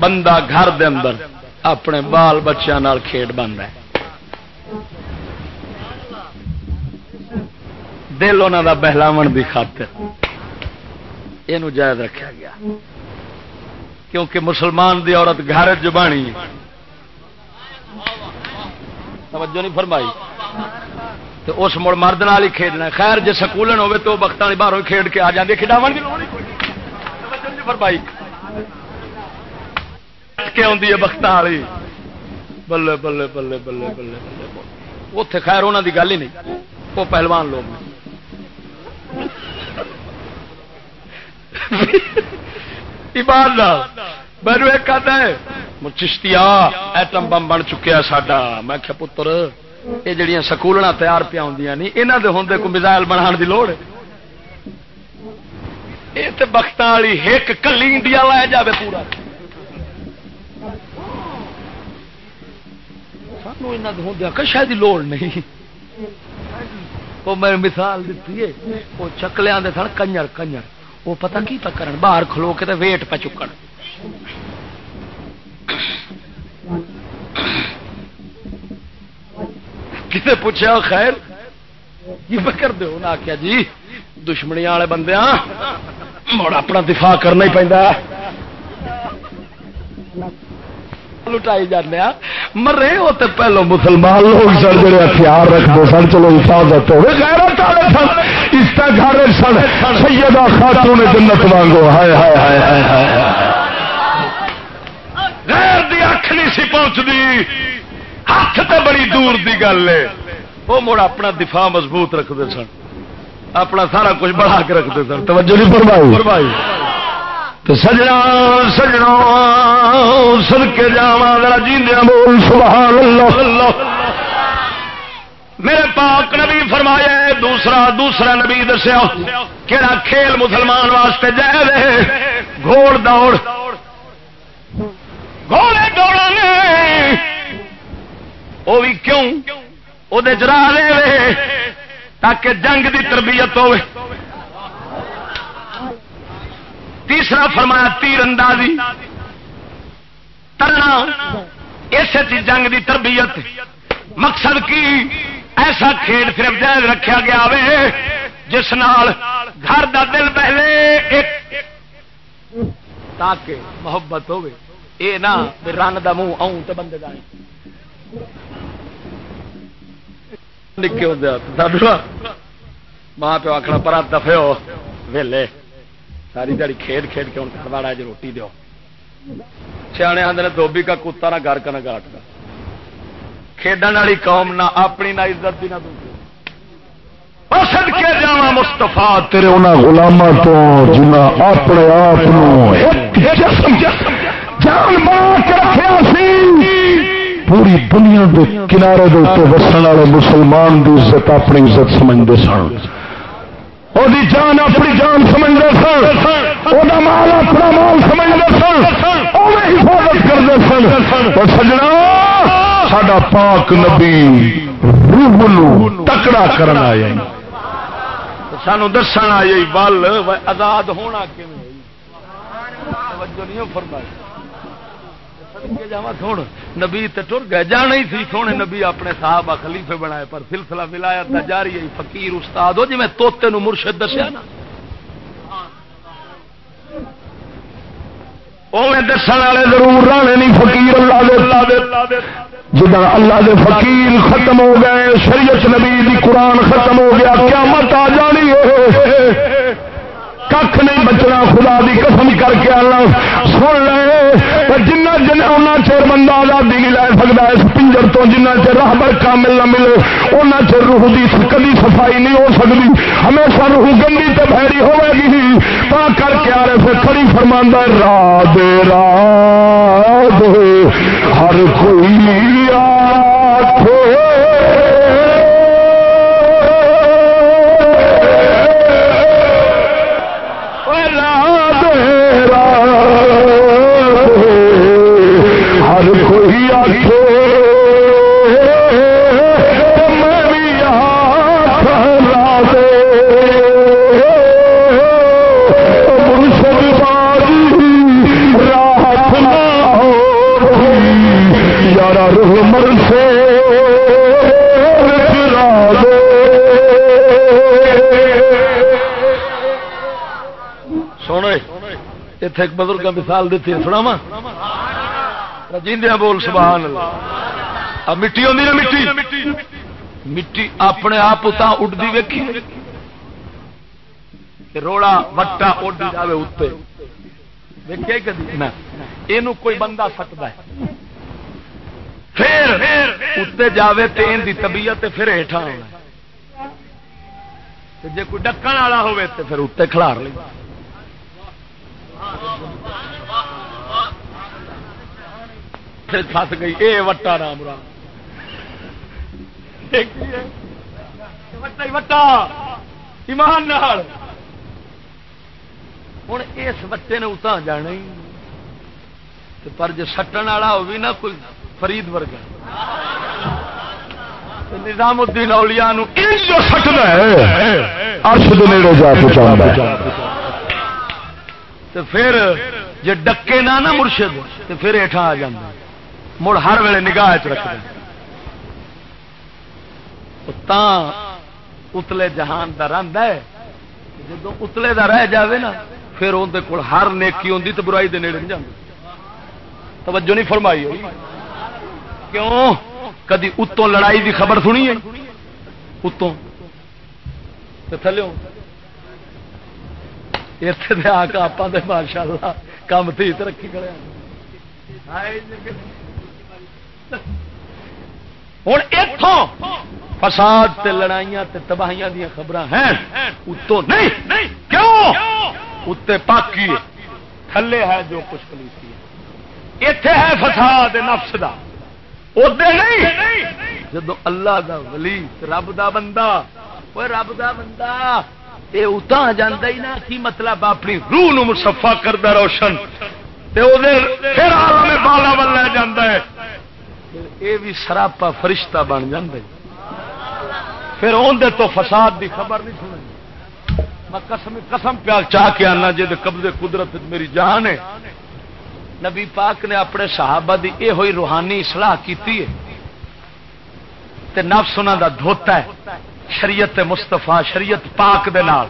Speaker 2: بندہ گھر دے اندر اپنے بال بچوں کھیڈ بن رہا دل انہوں کا بہلاو کی خاطر یہ جائز رکھا گیا۔ کیونکہ مسلمان دی عورت گھر جبانی توجہ نہیں فرمائی۔ تو اس مڑ مرد نال ہی کھیڈنا خیر جی سکولن ہوے تو بخت والی باہر کھیڈ کے آ جاتے کھڈاو فرمائی۔ کے آدھی ہے بخت والی بلے بلے بلے بلے بلے بلے۔ اتے خیر انہوں کی گل ہی نہیں۔ وہ پہلوان لوگ میرے ایک آتا ہے۔ چشتیا ایٹم بم بن چکیا ساڈا۔ میں کیا پتر، یہ جڑیاں سکولنا تیار پیا ہوں نہیں یہاں دے ہوں کو میزائل بنا دی لوڑ یہ تو بخت والی ایک کلی انڈیا لایا جائے پورا۔ سانو یہاں ہوں کشا کی لوڑ نہیں۔ وہ میں مثال دیتی ہے وہ چکلے آتے سن کنجر کنجر۔ وہ پتہ کی پکڑ باہر کھلو کے تے ویٹ پہ چکن۔ کسی پوچھا خیر؟ کی پکڑ دو نہ آخیا جی دشمنی والے بندے مڑ اپنا دفاع کرنا ہی پہنتا لٹائی جانے مرے وہ تو پہلو مسلمان لوگ سن جڑے ہتھیار رکھتے سن۔ چلو حفاظت ہو اس گھر سن۔ سیدہ خاتون جنت وانگو۔ ہائے ہائے ہائے ہائے ہائے غیر دی اکھ نہیں سی پہنچتی ہاتھ تے بڑی دور دی گل ہے۔ وہ مڑ اپنا دفاع مضبوط رکھتے سن۔ اپنا سارا کچھ بڑھا کے رکھتے سن۔ توجہ نہیں فرمائی فرمائی۔ تو سجنا سجنا سد کے جا جیندیا بول سبحان اللہ اللہ میرے پاک نبی فرمایا، دوسرا دوسرا نبی دسیا کہڑا کھیل مسلمان واسطے جائے رہے گھوڑ دوڑ۔ گھوڑے دوڑا نے وہ بھی کیوں وہ چرا رہے تاکہ جنگ دی تربیت ہوئے۔ تیسرا فرمایا تیر اندازی ترنا اس جنگ دی تربیت۔ مقصد کی؟ ایسا کھیل پھر جائز رکھا گیا وے، جس نال گھر دا دل پہلے ایک۔ تاکہ محبت ہوے اے نہ رن دا منہ آؤں تو بندے کا نکے ہوں ماں پیو آخنا پر دفے ویلے۔ ساری دیہی کھیڈ کھیڈ کے ہوں کھڑواڑا جو روٹی دو سیانے آدھے دھوبی کا کتا نہ گھر کا نہ گاٹ کا کھیڈن والی قوم نہ اپنی نہ عزت کی نہ دوسری۔ مستفا تیرے انہوں گلاموں تو جنہ اپنے آپ جان بات رکھا سی، پوری دنیا کے کنارے دے وسن والے مسلمان کی عزت اپنی عزت سمجھتے سن۔ وہ جان اپنی جان سمجھتے سن وہ مال اپنا مال سمجھتے سن حفاظت کرتے سن اور سجنا سڈا پاک نبی روح تکڑا کرنا آیا سانو دس آئی بل آزاد ہونا کیون فرمائی کے نہیں فرمائی نبی تے ٹر گئے، جانا ہی سی، سونے نبی اپنے صاحب خلیفے بنائے، پر سلسلہ ملایا جاری ہے، فقیر استاد ہو جی میں توتے نو مرشد دسیا نا۔ دس والے ضرور رہے نہیں، فقیر اللہ دے جدا اللہ دے۔ فقیر ختم ہو گئے، شریعت نبی دی قرآن ختم ہو گیا کیا مت آ جانی ہے۔ کھ نہیں بچنا، خدا دی قسم کر کے آنا سن لے۔ بندہ آزادی نہیں لے سکتا اس پنجر تو جنہ چر راہبر کامل نہ ملے ان چر روح کی کدی صفائی نہیں ہو سکتی۔ ہمیشہ روح گندی تو بہری ہوئے گی۔ تا کر کے آ رہے پھر کھڑی فرماندہ رات رات ہر کوئی اتنے ایک بزرگ مثال دیتی ہے سنا وا جیندیا بول، سبحان اللہ۔ مٹی ہوتی نا مٹی۔ مٹی اپنے آپ اتنا اڈتی ویکھی۔ روڑا وٹا اڈ جائے اتنے دیکھے کدی؟ یہ کوئی بندہ سکتا ہے۔ پھر اتنے جائے تو ان کی طبیعت پھر ہیٹھا ہونا۔ جی کوئی ڈکن والا ہوے تو پھر اتنے کھلار لے فس گئی۔ اے وٹا رام رام۔ وٹا ایمان ہوں اس بچے نے اتنا جانا ہی پر جی سٹن والا ہو بھی نہ کوئی فرید ورگا۔ نظام الدین اولیاء نو جو سٹنا ہے،
Speaker 4: عرش دے نیڑے جا کے ہے۔
Speaker 2: تو پھر جی ڈکے نہ نا مرشد تو پھر ہیٹھا آ جاتا مڑ ہر ویلے نگاہ چ رکھتا اتلے جہان کا رند ہے۔ جب اتلے کا رہ جاوے نا، پھر اندر کول ہر نیکی ہوتی تو برائی دے نیڑے نہیں جاتی توجہ نہیں فرمائی ہوئی۔ کیوں؟ کدی اتوں لڑائی دی خبر سنی ہے؟ اتوں تھلو اتنے آ کے آپ ماشاء اللہ کام تھی، ترقی کرے۔ ہوں اتوں فساد تے لڑائیاں تے تباہیاں دیا خبر ہیں، اتوں نہیں۔ کیوں؟ اتنے پاکی، تھلے ہے جو کچھ پلیسی اتے ہے فساد نفس دا۔ ادے نہیں۔ جب اللہ دا ولی رب دا بندہ وہ رب دا بندہ یہ اتنا جانا ہی نہ، کی مطلب اپنی روح نو مسفا کرتا روشن۔ پھر عالم بالا ول لے جانا ہے۔ یہ بھی سراپا فرشتہ بن جائے پھر اندر تو فساد دی خبر نہیں سنی میں قسم قسم پیا چاہ کے آنا جی قبضے قدرت میری جان ہے۔ نبی پاک نے اپنے صحابہ دی اے ہوئی روحانی اصلاح کیتی ہے۔ تے نفس انہوں دا دھوتا ہے۔ شریعت مستفا شریعت پاک دے نال۔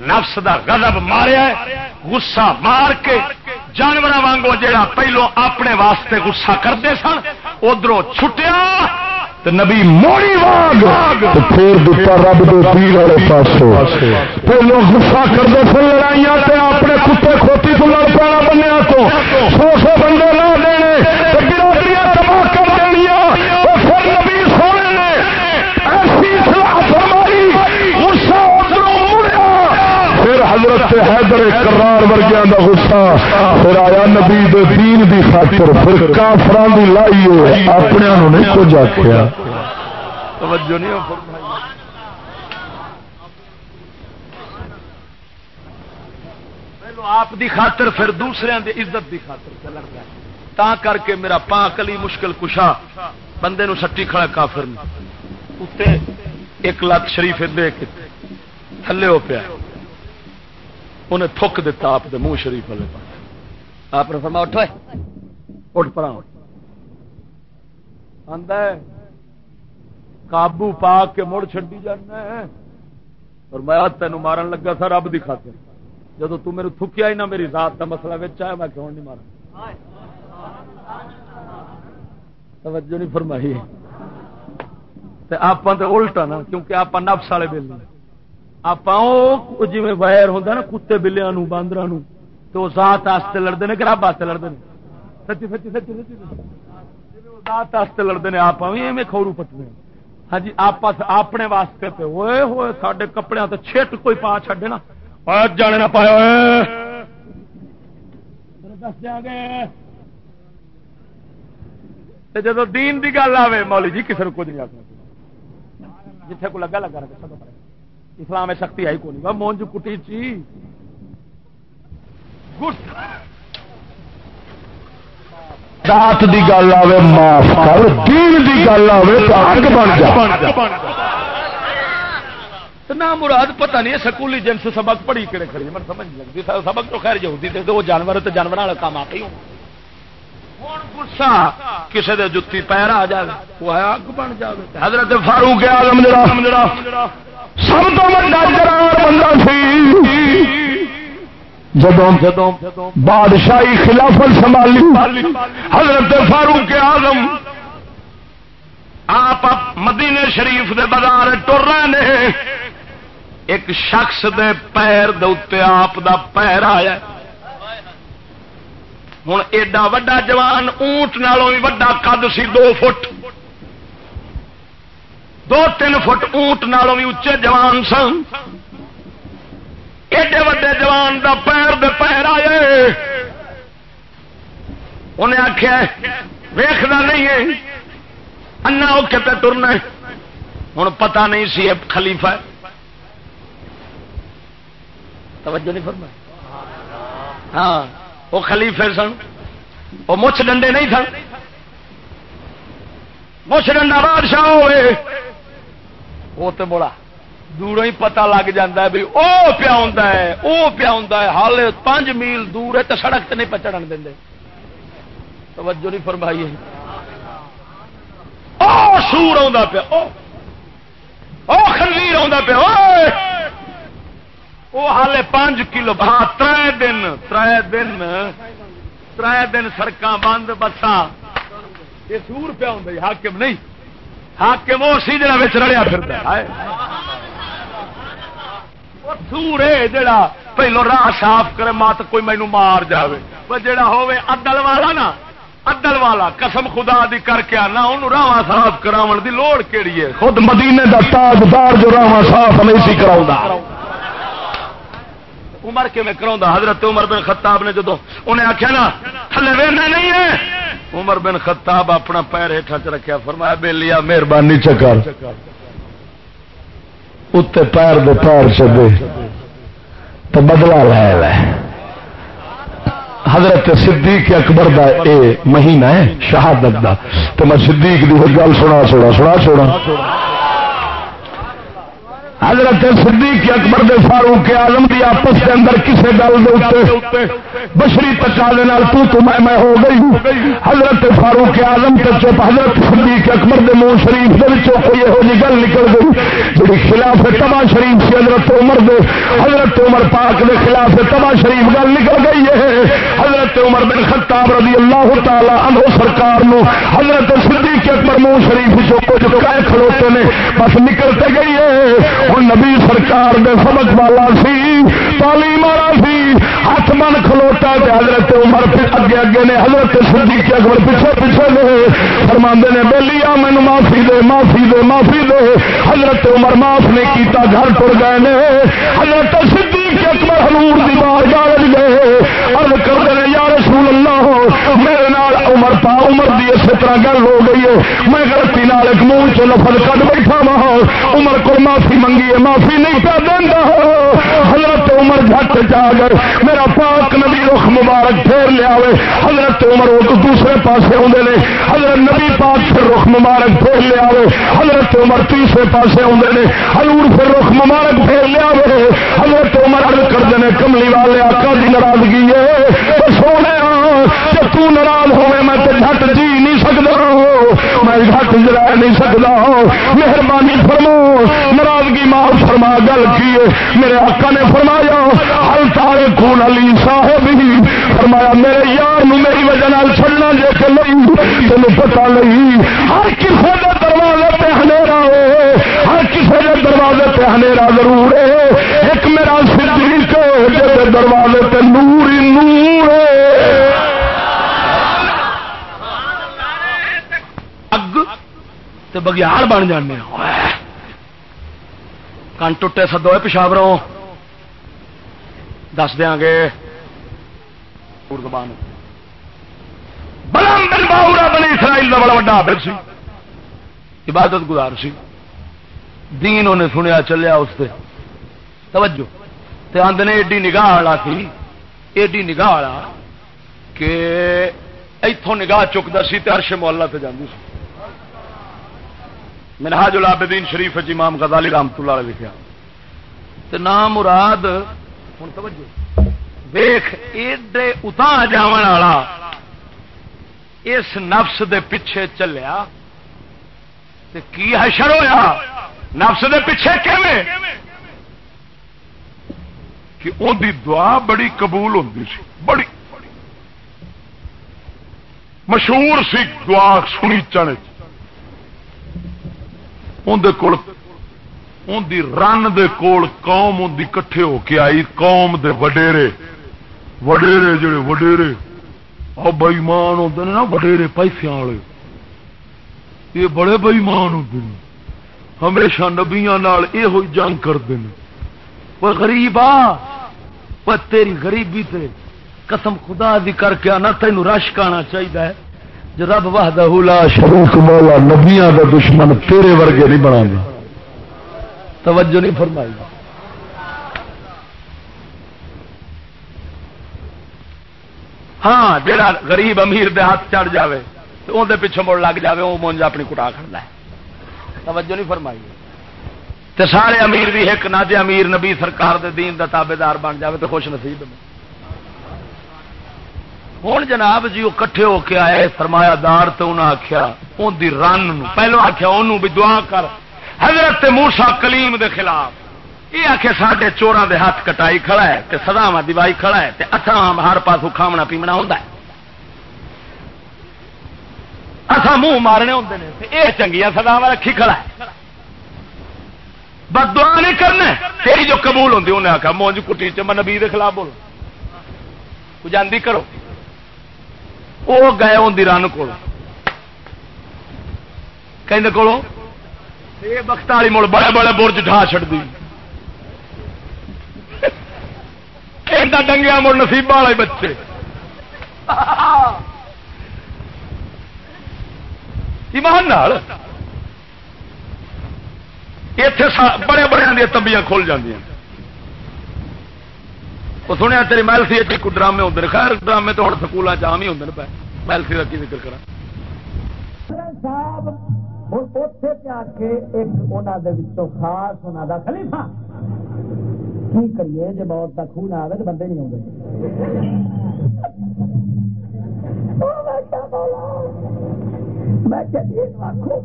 Speaker 2: نفس دا غضب ماریا ہے۔ غصہ مار کے جانور وانگو جڑا پہلو اپنے واسطے غصہ کرتے سن ادھر چھٹیا
Speaker 4: نبی موڑی واگ۔ پھر دیتا رب دے پیر والے پاس پہلو غصہ کرتے پھر لڑائیاں تے اپنے کتے کھوتی تو لڑ پانا بنیا تو۔ سو سو بندے لا دینے برادریاں تباہ کر دنیا پھر نبی سونے نے ایسی سلاح فرمائی غصہ ادھر مڑیا پھر حضرت حیدر کرار ورگیا کا غصہ۔ پھر آیا نبی دے دین دی خاطر۔ پھر کافران دی لائی اپنے انہوں نہیں کچھ آخیا
Speaker 2: توجہ نہیں ہو فرمائی۔ آپ دی خاطر، پھر دوسرے دی عزت دی خاطر چل ہے تا کر کے میرا پاک علی مشکل کشا۔ بندے نو سٹی کھڑا کافر اتنے ایک لت شریف دے کے تھلے ہو پیا۔ انہیں تھک دیتا آپ دے منہ شریف والے پاس۔ آپ نے فرما اٹھو۔ اٹھ پر قابو پا کے مڑ چڈی جانا اور میں تین مارن لگا تھا رب دی خاطر۔ جب تم میرے تھکیا ہی نہ، میری ذات کا مسئلہ آیا، میں کیوں نہیں مارا؟ توجہ نہیں فرمائی۔ آپ الٹا نا کیونکہ آپ نفس والے بل آپ جی وائر ہوں نا کتے بلیا باندر تو ذات آستے لڑتے ہیں کہ رب واسطے لڑتے ہیں سچی سچی سچی سچی ذات آستے لڑتے ہیں آپ ایویں کھورو پٹنے ہاں جی آپ اپنے واسطے پہ ہوئے ہوئے سارے کپڑے تو چھٹ کوئی پا چڈے نا جانے نہ پایا دس دیا گے جب دین دی گل آئے مولی جی کسی نے کچھ نہیں آتا جتنے کو لگا لگا رہے سب اسلام میں سختی آئی کو نہیں مونج کٹی چی۔
Speaker 4: رات دی گل آئے معاف کر۔ دین دی گل تو اگ بن جا۔
Speaker 2: نہ مراد پتہ نہیں سکولی جنس سبق پڑھی کہڑے کھڑی میں سمجھ لگتی۔ سبق تو خیر جی تھے وہ جانور تو جانور والا کام آ ہی گسا کسی دے جتی پیر آ جائے وہ ہے اگ بن جائے حضرت فاروق آلم جڑا سب تو بڑا جرار بندہ سی
Speaker 4: جدوں جدوں بادشاہی خلافت سنبھالی،
Speaker 2: حضرت فاروق آلم آپ مدینے شریف دے بازار ٹر رہے ہیں ایک شخص دے پیر دے آپ دا پیر آیا۔ ہوں ایڈا وڈا جوان اونٹ نالوں بھی وڈا قد سی دو فٹ۔ دو تین فٹ اونٹ نالوں بھی اچے جوان سن۔ ایڈے وڈے جوان دا پیر دے پیر آئے۔ انہیں آخیا ویخنا نہیں ہے۔ انا اوکے پہ ٹرنا
Speaker 4: ہوں پتا نہیں سی خلیفہ توجہ نہیں فرما ہاں وہ خلیفے سن۔ وہ مچھ ڈنڈے نہیں سن۔ مچھ ڈنڈا بادشاہ ہوئے۔ وہ تو بڑا۔ دوروں ہی پتا لگ جا بھی وہ پیا ہے وہ پیا ہے۔ ہال پانچ میل دور ہے تو سڑک تو نہیں پچڑن دیں توجہ نہیں فرمائی سور آ پیا خنزیر آ پیا وہ ہال پانچ کلو ہاں تر دن تر دن تر دن سڑک بند بسا یہ سور پیا ہوں حاکم نہیں۔ حاکم وہ سی جڑا رڑیا پھر سور ہے۔ جڑا پہلو راہ صاف کرے مات کوئی مینو مار جاوے۔ جائے جڑا ہوے ادل والا نا ادل والا، قسم خدا دی کر کے آنا انہوں راہ صاف کراون دی لوڑ کیڑی ہے؟ خود مدینے دا تاجدار جو راہ صاف نہیں سی کرا عمر کے میں کرا حضرت عمر بن خطاب نے جدو انہیں آخیا نا، تھلے وینا نہیں ہے۔ عمر بن خطاب اپنا پیر ہیٹھا چ رکھا فرمایا بے لیا مہربانی چکر اتنے پیر دے پیر چدے تو بدلا لے لے۔ حضرت صدیق اکبر دا اے مہینہ ہے، شہادت دا۔ تو میں صدیق دی گل سنا چھوڑا سنا چھوڑا حضرت صدیق اکبر دے فاروق آلم دی آپس کے اندر کسے گل دے بشری تکالے تو تو میں میں ہو گئی حضرت فاروق آلم تے چپ، حضرت صدیق اکبر دے منہ شریف دے وچوں کوئی یہو جی گل نکل گئی۔ جڑی خلاف تبا شریف سی حضرت عمر دے، حضرت عمر پاک دے خلاف تبا شریف گل نکل گئی ہے۔ حضرت عمر بن خطاب رضی اللہ تعالی عنہ سرکار نو حضرت صدیق اکبر منہ شریف وچوں کچھ کہہ کھلوتے نے، بس نکلتے گئی ہے۔ ہوں نبی سرکار دے سبق والا سی، تعلیم والا سی۔ ہاتھ من کھلوتا تے حضرت عمر اگے اگے نے حضرت صدیق اکبر پیچھے پیچھے نے فرماندے نے بیلیا مینو معافی دے معافی دے معافی دے۔ حضرت عمر معاف نے کیتا، گھر ٹر گئے نے۔ حضرت صدیق اکبر حضور دی بار گارج گئے۔ عرض کرتے ہیں یا رسول اللہ، میرے نال عمر پا، عمر دی اسی طرح گل ہو گئی ہے۔ میں غلطی نال ایک منہ چ لفظ کٹ بیٹھا وا ہاں۔ عمر کو معافی منگی منگی معافی نہیں پہ دینا حضرت عمر جھٹ جا گئے۔ میرا پاک نبی رخ مبارک پھیر لیا حضرت عمر وہ دوسرے پاسے آدھے نے۔ حضرت نبی پاک سے رخ مبارک پھیر لیا حضرت عمر تیسرے پاسے آدھے نے۔ حضور پھر رخ مبارک پھیر لیا حضرت عمر ارد کرتے ہیں کملی والے آقا کی ناراضگی ہے۔ سونے جب تو ناراض ہوئے، میں تو جھٹ جی نہیں سکتا میں جھٹ رہ نہیں سکتا مہربانی فرمو۔ ناراضگی معاف فرما، گل کی میرے آقا نے فرمایا ہل تارے خون علی صاحب ہی۔ فرمایا، میرے یار میری وجہ چڑنا جی کہ نہیں تین پتا نہیں۔ ہر کسی کے دروازے پہ ہنیرا ہو ہر کسی کے دروازے پہ ہنیرا ضرور ہے۔ ایک میرا صدیق دروازے پہ نور ہی نور بگیار بن جانے کن ٹوٹے سدو پشاوروں۔ دس دیا گے۔ بن بنی اسرائیل کا بڑا وا سی۔ عبادت گزار سی۔ دین انہیں سنیا چلیا اس سے توجہ۔ تے آدھے ایڈی نگاہ والا سی۔ ایڈی نگاہ والا کہ اتوں نگاہ چکتا سی ہرش محلہ سے جانا سی۔ منہاج العابدین شریف جی امام غزالی رحمت اللہ علیہ لکھا تو نام مراد ہوں توجہ ویخ ایڈے اتا جا اس نفس دے پیچھے چلیا۔ کی حشر ہویا؟ نفس دے پیچھے کیویں؟ کہ ان دی دعا بڑی قبول ہوتی سی، بڑی۔ مشہور سی دعا سنی چنے رن دے کول قوم کٹھے ہو کے آئی، قوم دے وڈیرے۔ وڈیرے جڑے وڈیرے۔ آ بئیمان ہوتے ہیں نا، وڈیرے پیسے والے۔ یہ بڑے بئیمان ہوتے ہیں ہمیشہ نبیا یہ جنگ کرتے ہیں وہ غریب آ تیری غریبی تے قسم خدا دی کر کے آنا تین رشک آنا چاہیے جو رب واہدہ لا شریک مولا نبیاں دا دشمن تیرے ورگے نہیں بنا گا۔
Speaker 2: توجہ نہیں فرمائی۔ ہاں جا غریب امیر دے ہاتھ چڑھ جاوے تو اندر پیچھے مڑ لگ جاوے وہ مونجا اپنی کٹا کھڑا ہے۔ توجہ نہیں فرمائی۔ تے سارے امیر بھی ایک نہ امیر نبی سرکار دے دین دا تابے دار بن جاوے تو خوش نصیب میں ہوں جناب جی وہ کٹھے ہو کے آئے، فرمایا دار تو انہیں آخیا ان کی رن پہلو آخیا انہوں بھی دعا کر، حضرت موسا کلیم دے خلاف۔ یہ آخ سڈے چوران دے ہاتھ کٹائی کھڑا ہے، تے سداوا دیوائی کھڑا ہے، تے اتنا ہر پاس کھامنا پیمنا ہوں اصا منہ مارنے ہوں یہ چنگیا سداوا رکھی کھڑا ہے۔ بس دعا نہیں کرنا تیری جو قبول ہوتی انہیں آخیا مونج کٹی چ نبی دے خلاف بولو۔ کچھ کرو۔ وہ گئے ان رن کو کولو بخت والی مڑ بڑے بڑے برج ڈھا چڑ دی ڈنگیا مڑ نصیب والے بچے ایمان اتے بڑے بڑے دیا تمبیاں کھل جاندیاں وہ سنیا تیری محل سی کو ڈرامے ہوتے خیر ڈرامے تو ہوں سکولوں چام ہی ہوتے ہیں محل سی کا کی ذکر کرا
Speaker 6: خاص خلیفہ۔ کی کریے جب موت کا خون آئے تو بندے نہیں آتے میں آخو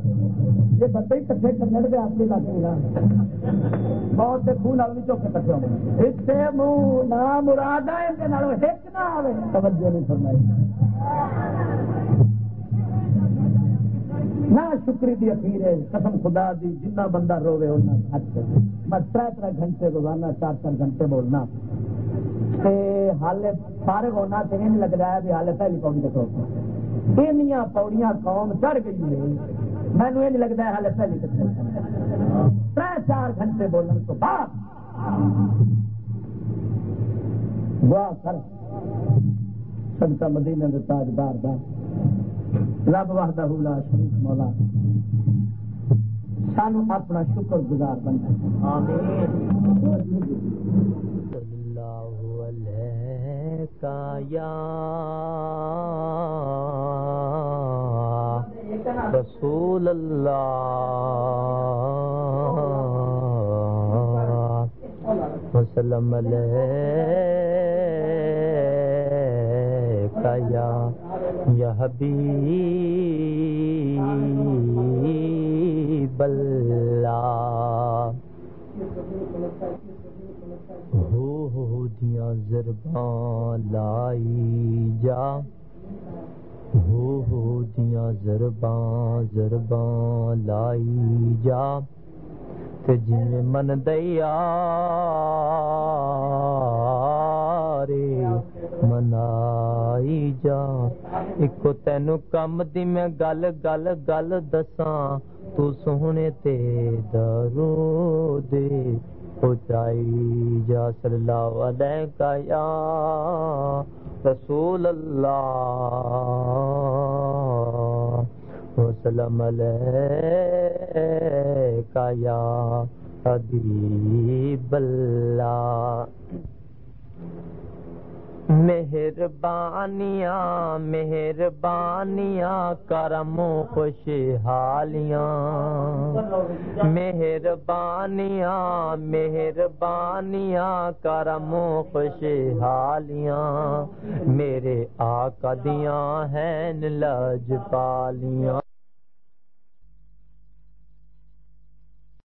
Speaker 6: یہ بندے کٹھے کرنے لگے اپنی لاکھ بہت سے خون آل آدمی چوکے کٹھے ہونے اس سے منہ نہ مراد ہے ہک نہ آئے توجہ نہیں فرمائی۔ نہ شکری دی اخیر ہے، قسم خدا دی، جنہ بندہ روے ہونا حق میں تر تر گھنٹے روزانہ چار چار گھنٹے بولنا۔ حال فارغ ہونا تو یہ نہیں لگ رہا ہے بھی حال پہلی پاؤں کے طور پر۔ پوڑیاں قوم چڑھ گئی ہے مینو یہ لگتا ہال پہلی تر چار گھنٹے بولنے تو بعد دعا کر سنتا مدینہ کے رب وحدہ لا شریف مولا سانو اپنا شکر گزار بننا کا یا رسول اللہ وسلم کا یا یا حبیب اللہ ہو ہو دیاں زربان لائی جا ہو ہو دیاں زربان زربان لائی جا تے جن من دیا رے منائی جا ایک تینو کم دی میں گل گل گل دساں تو سونے تے درو دے پہنچائی۔ جا صلی اللہ علیہ کا یا رسول اللہ۔ وسلم علیہ کا یا حبیب اللہ۔ مہربانیاں مہربانیاں کرم خوشحالیاں۔ مہربانیاں مہربانیاں کرم خوشحالیاں۔ میرے آقا دیاں ہیں لج پالیاں۔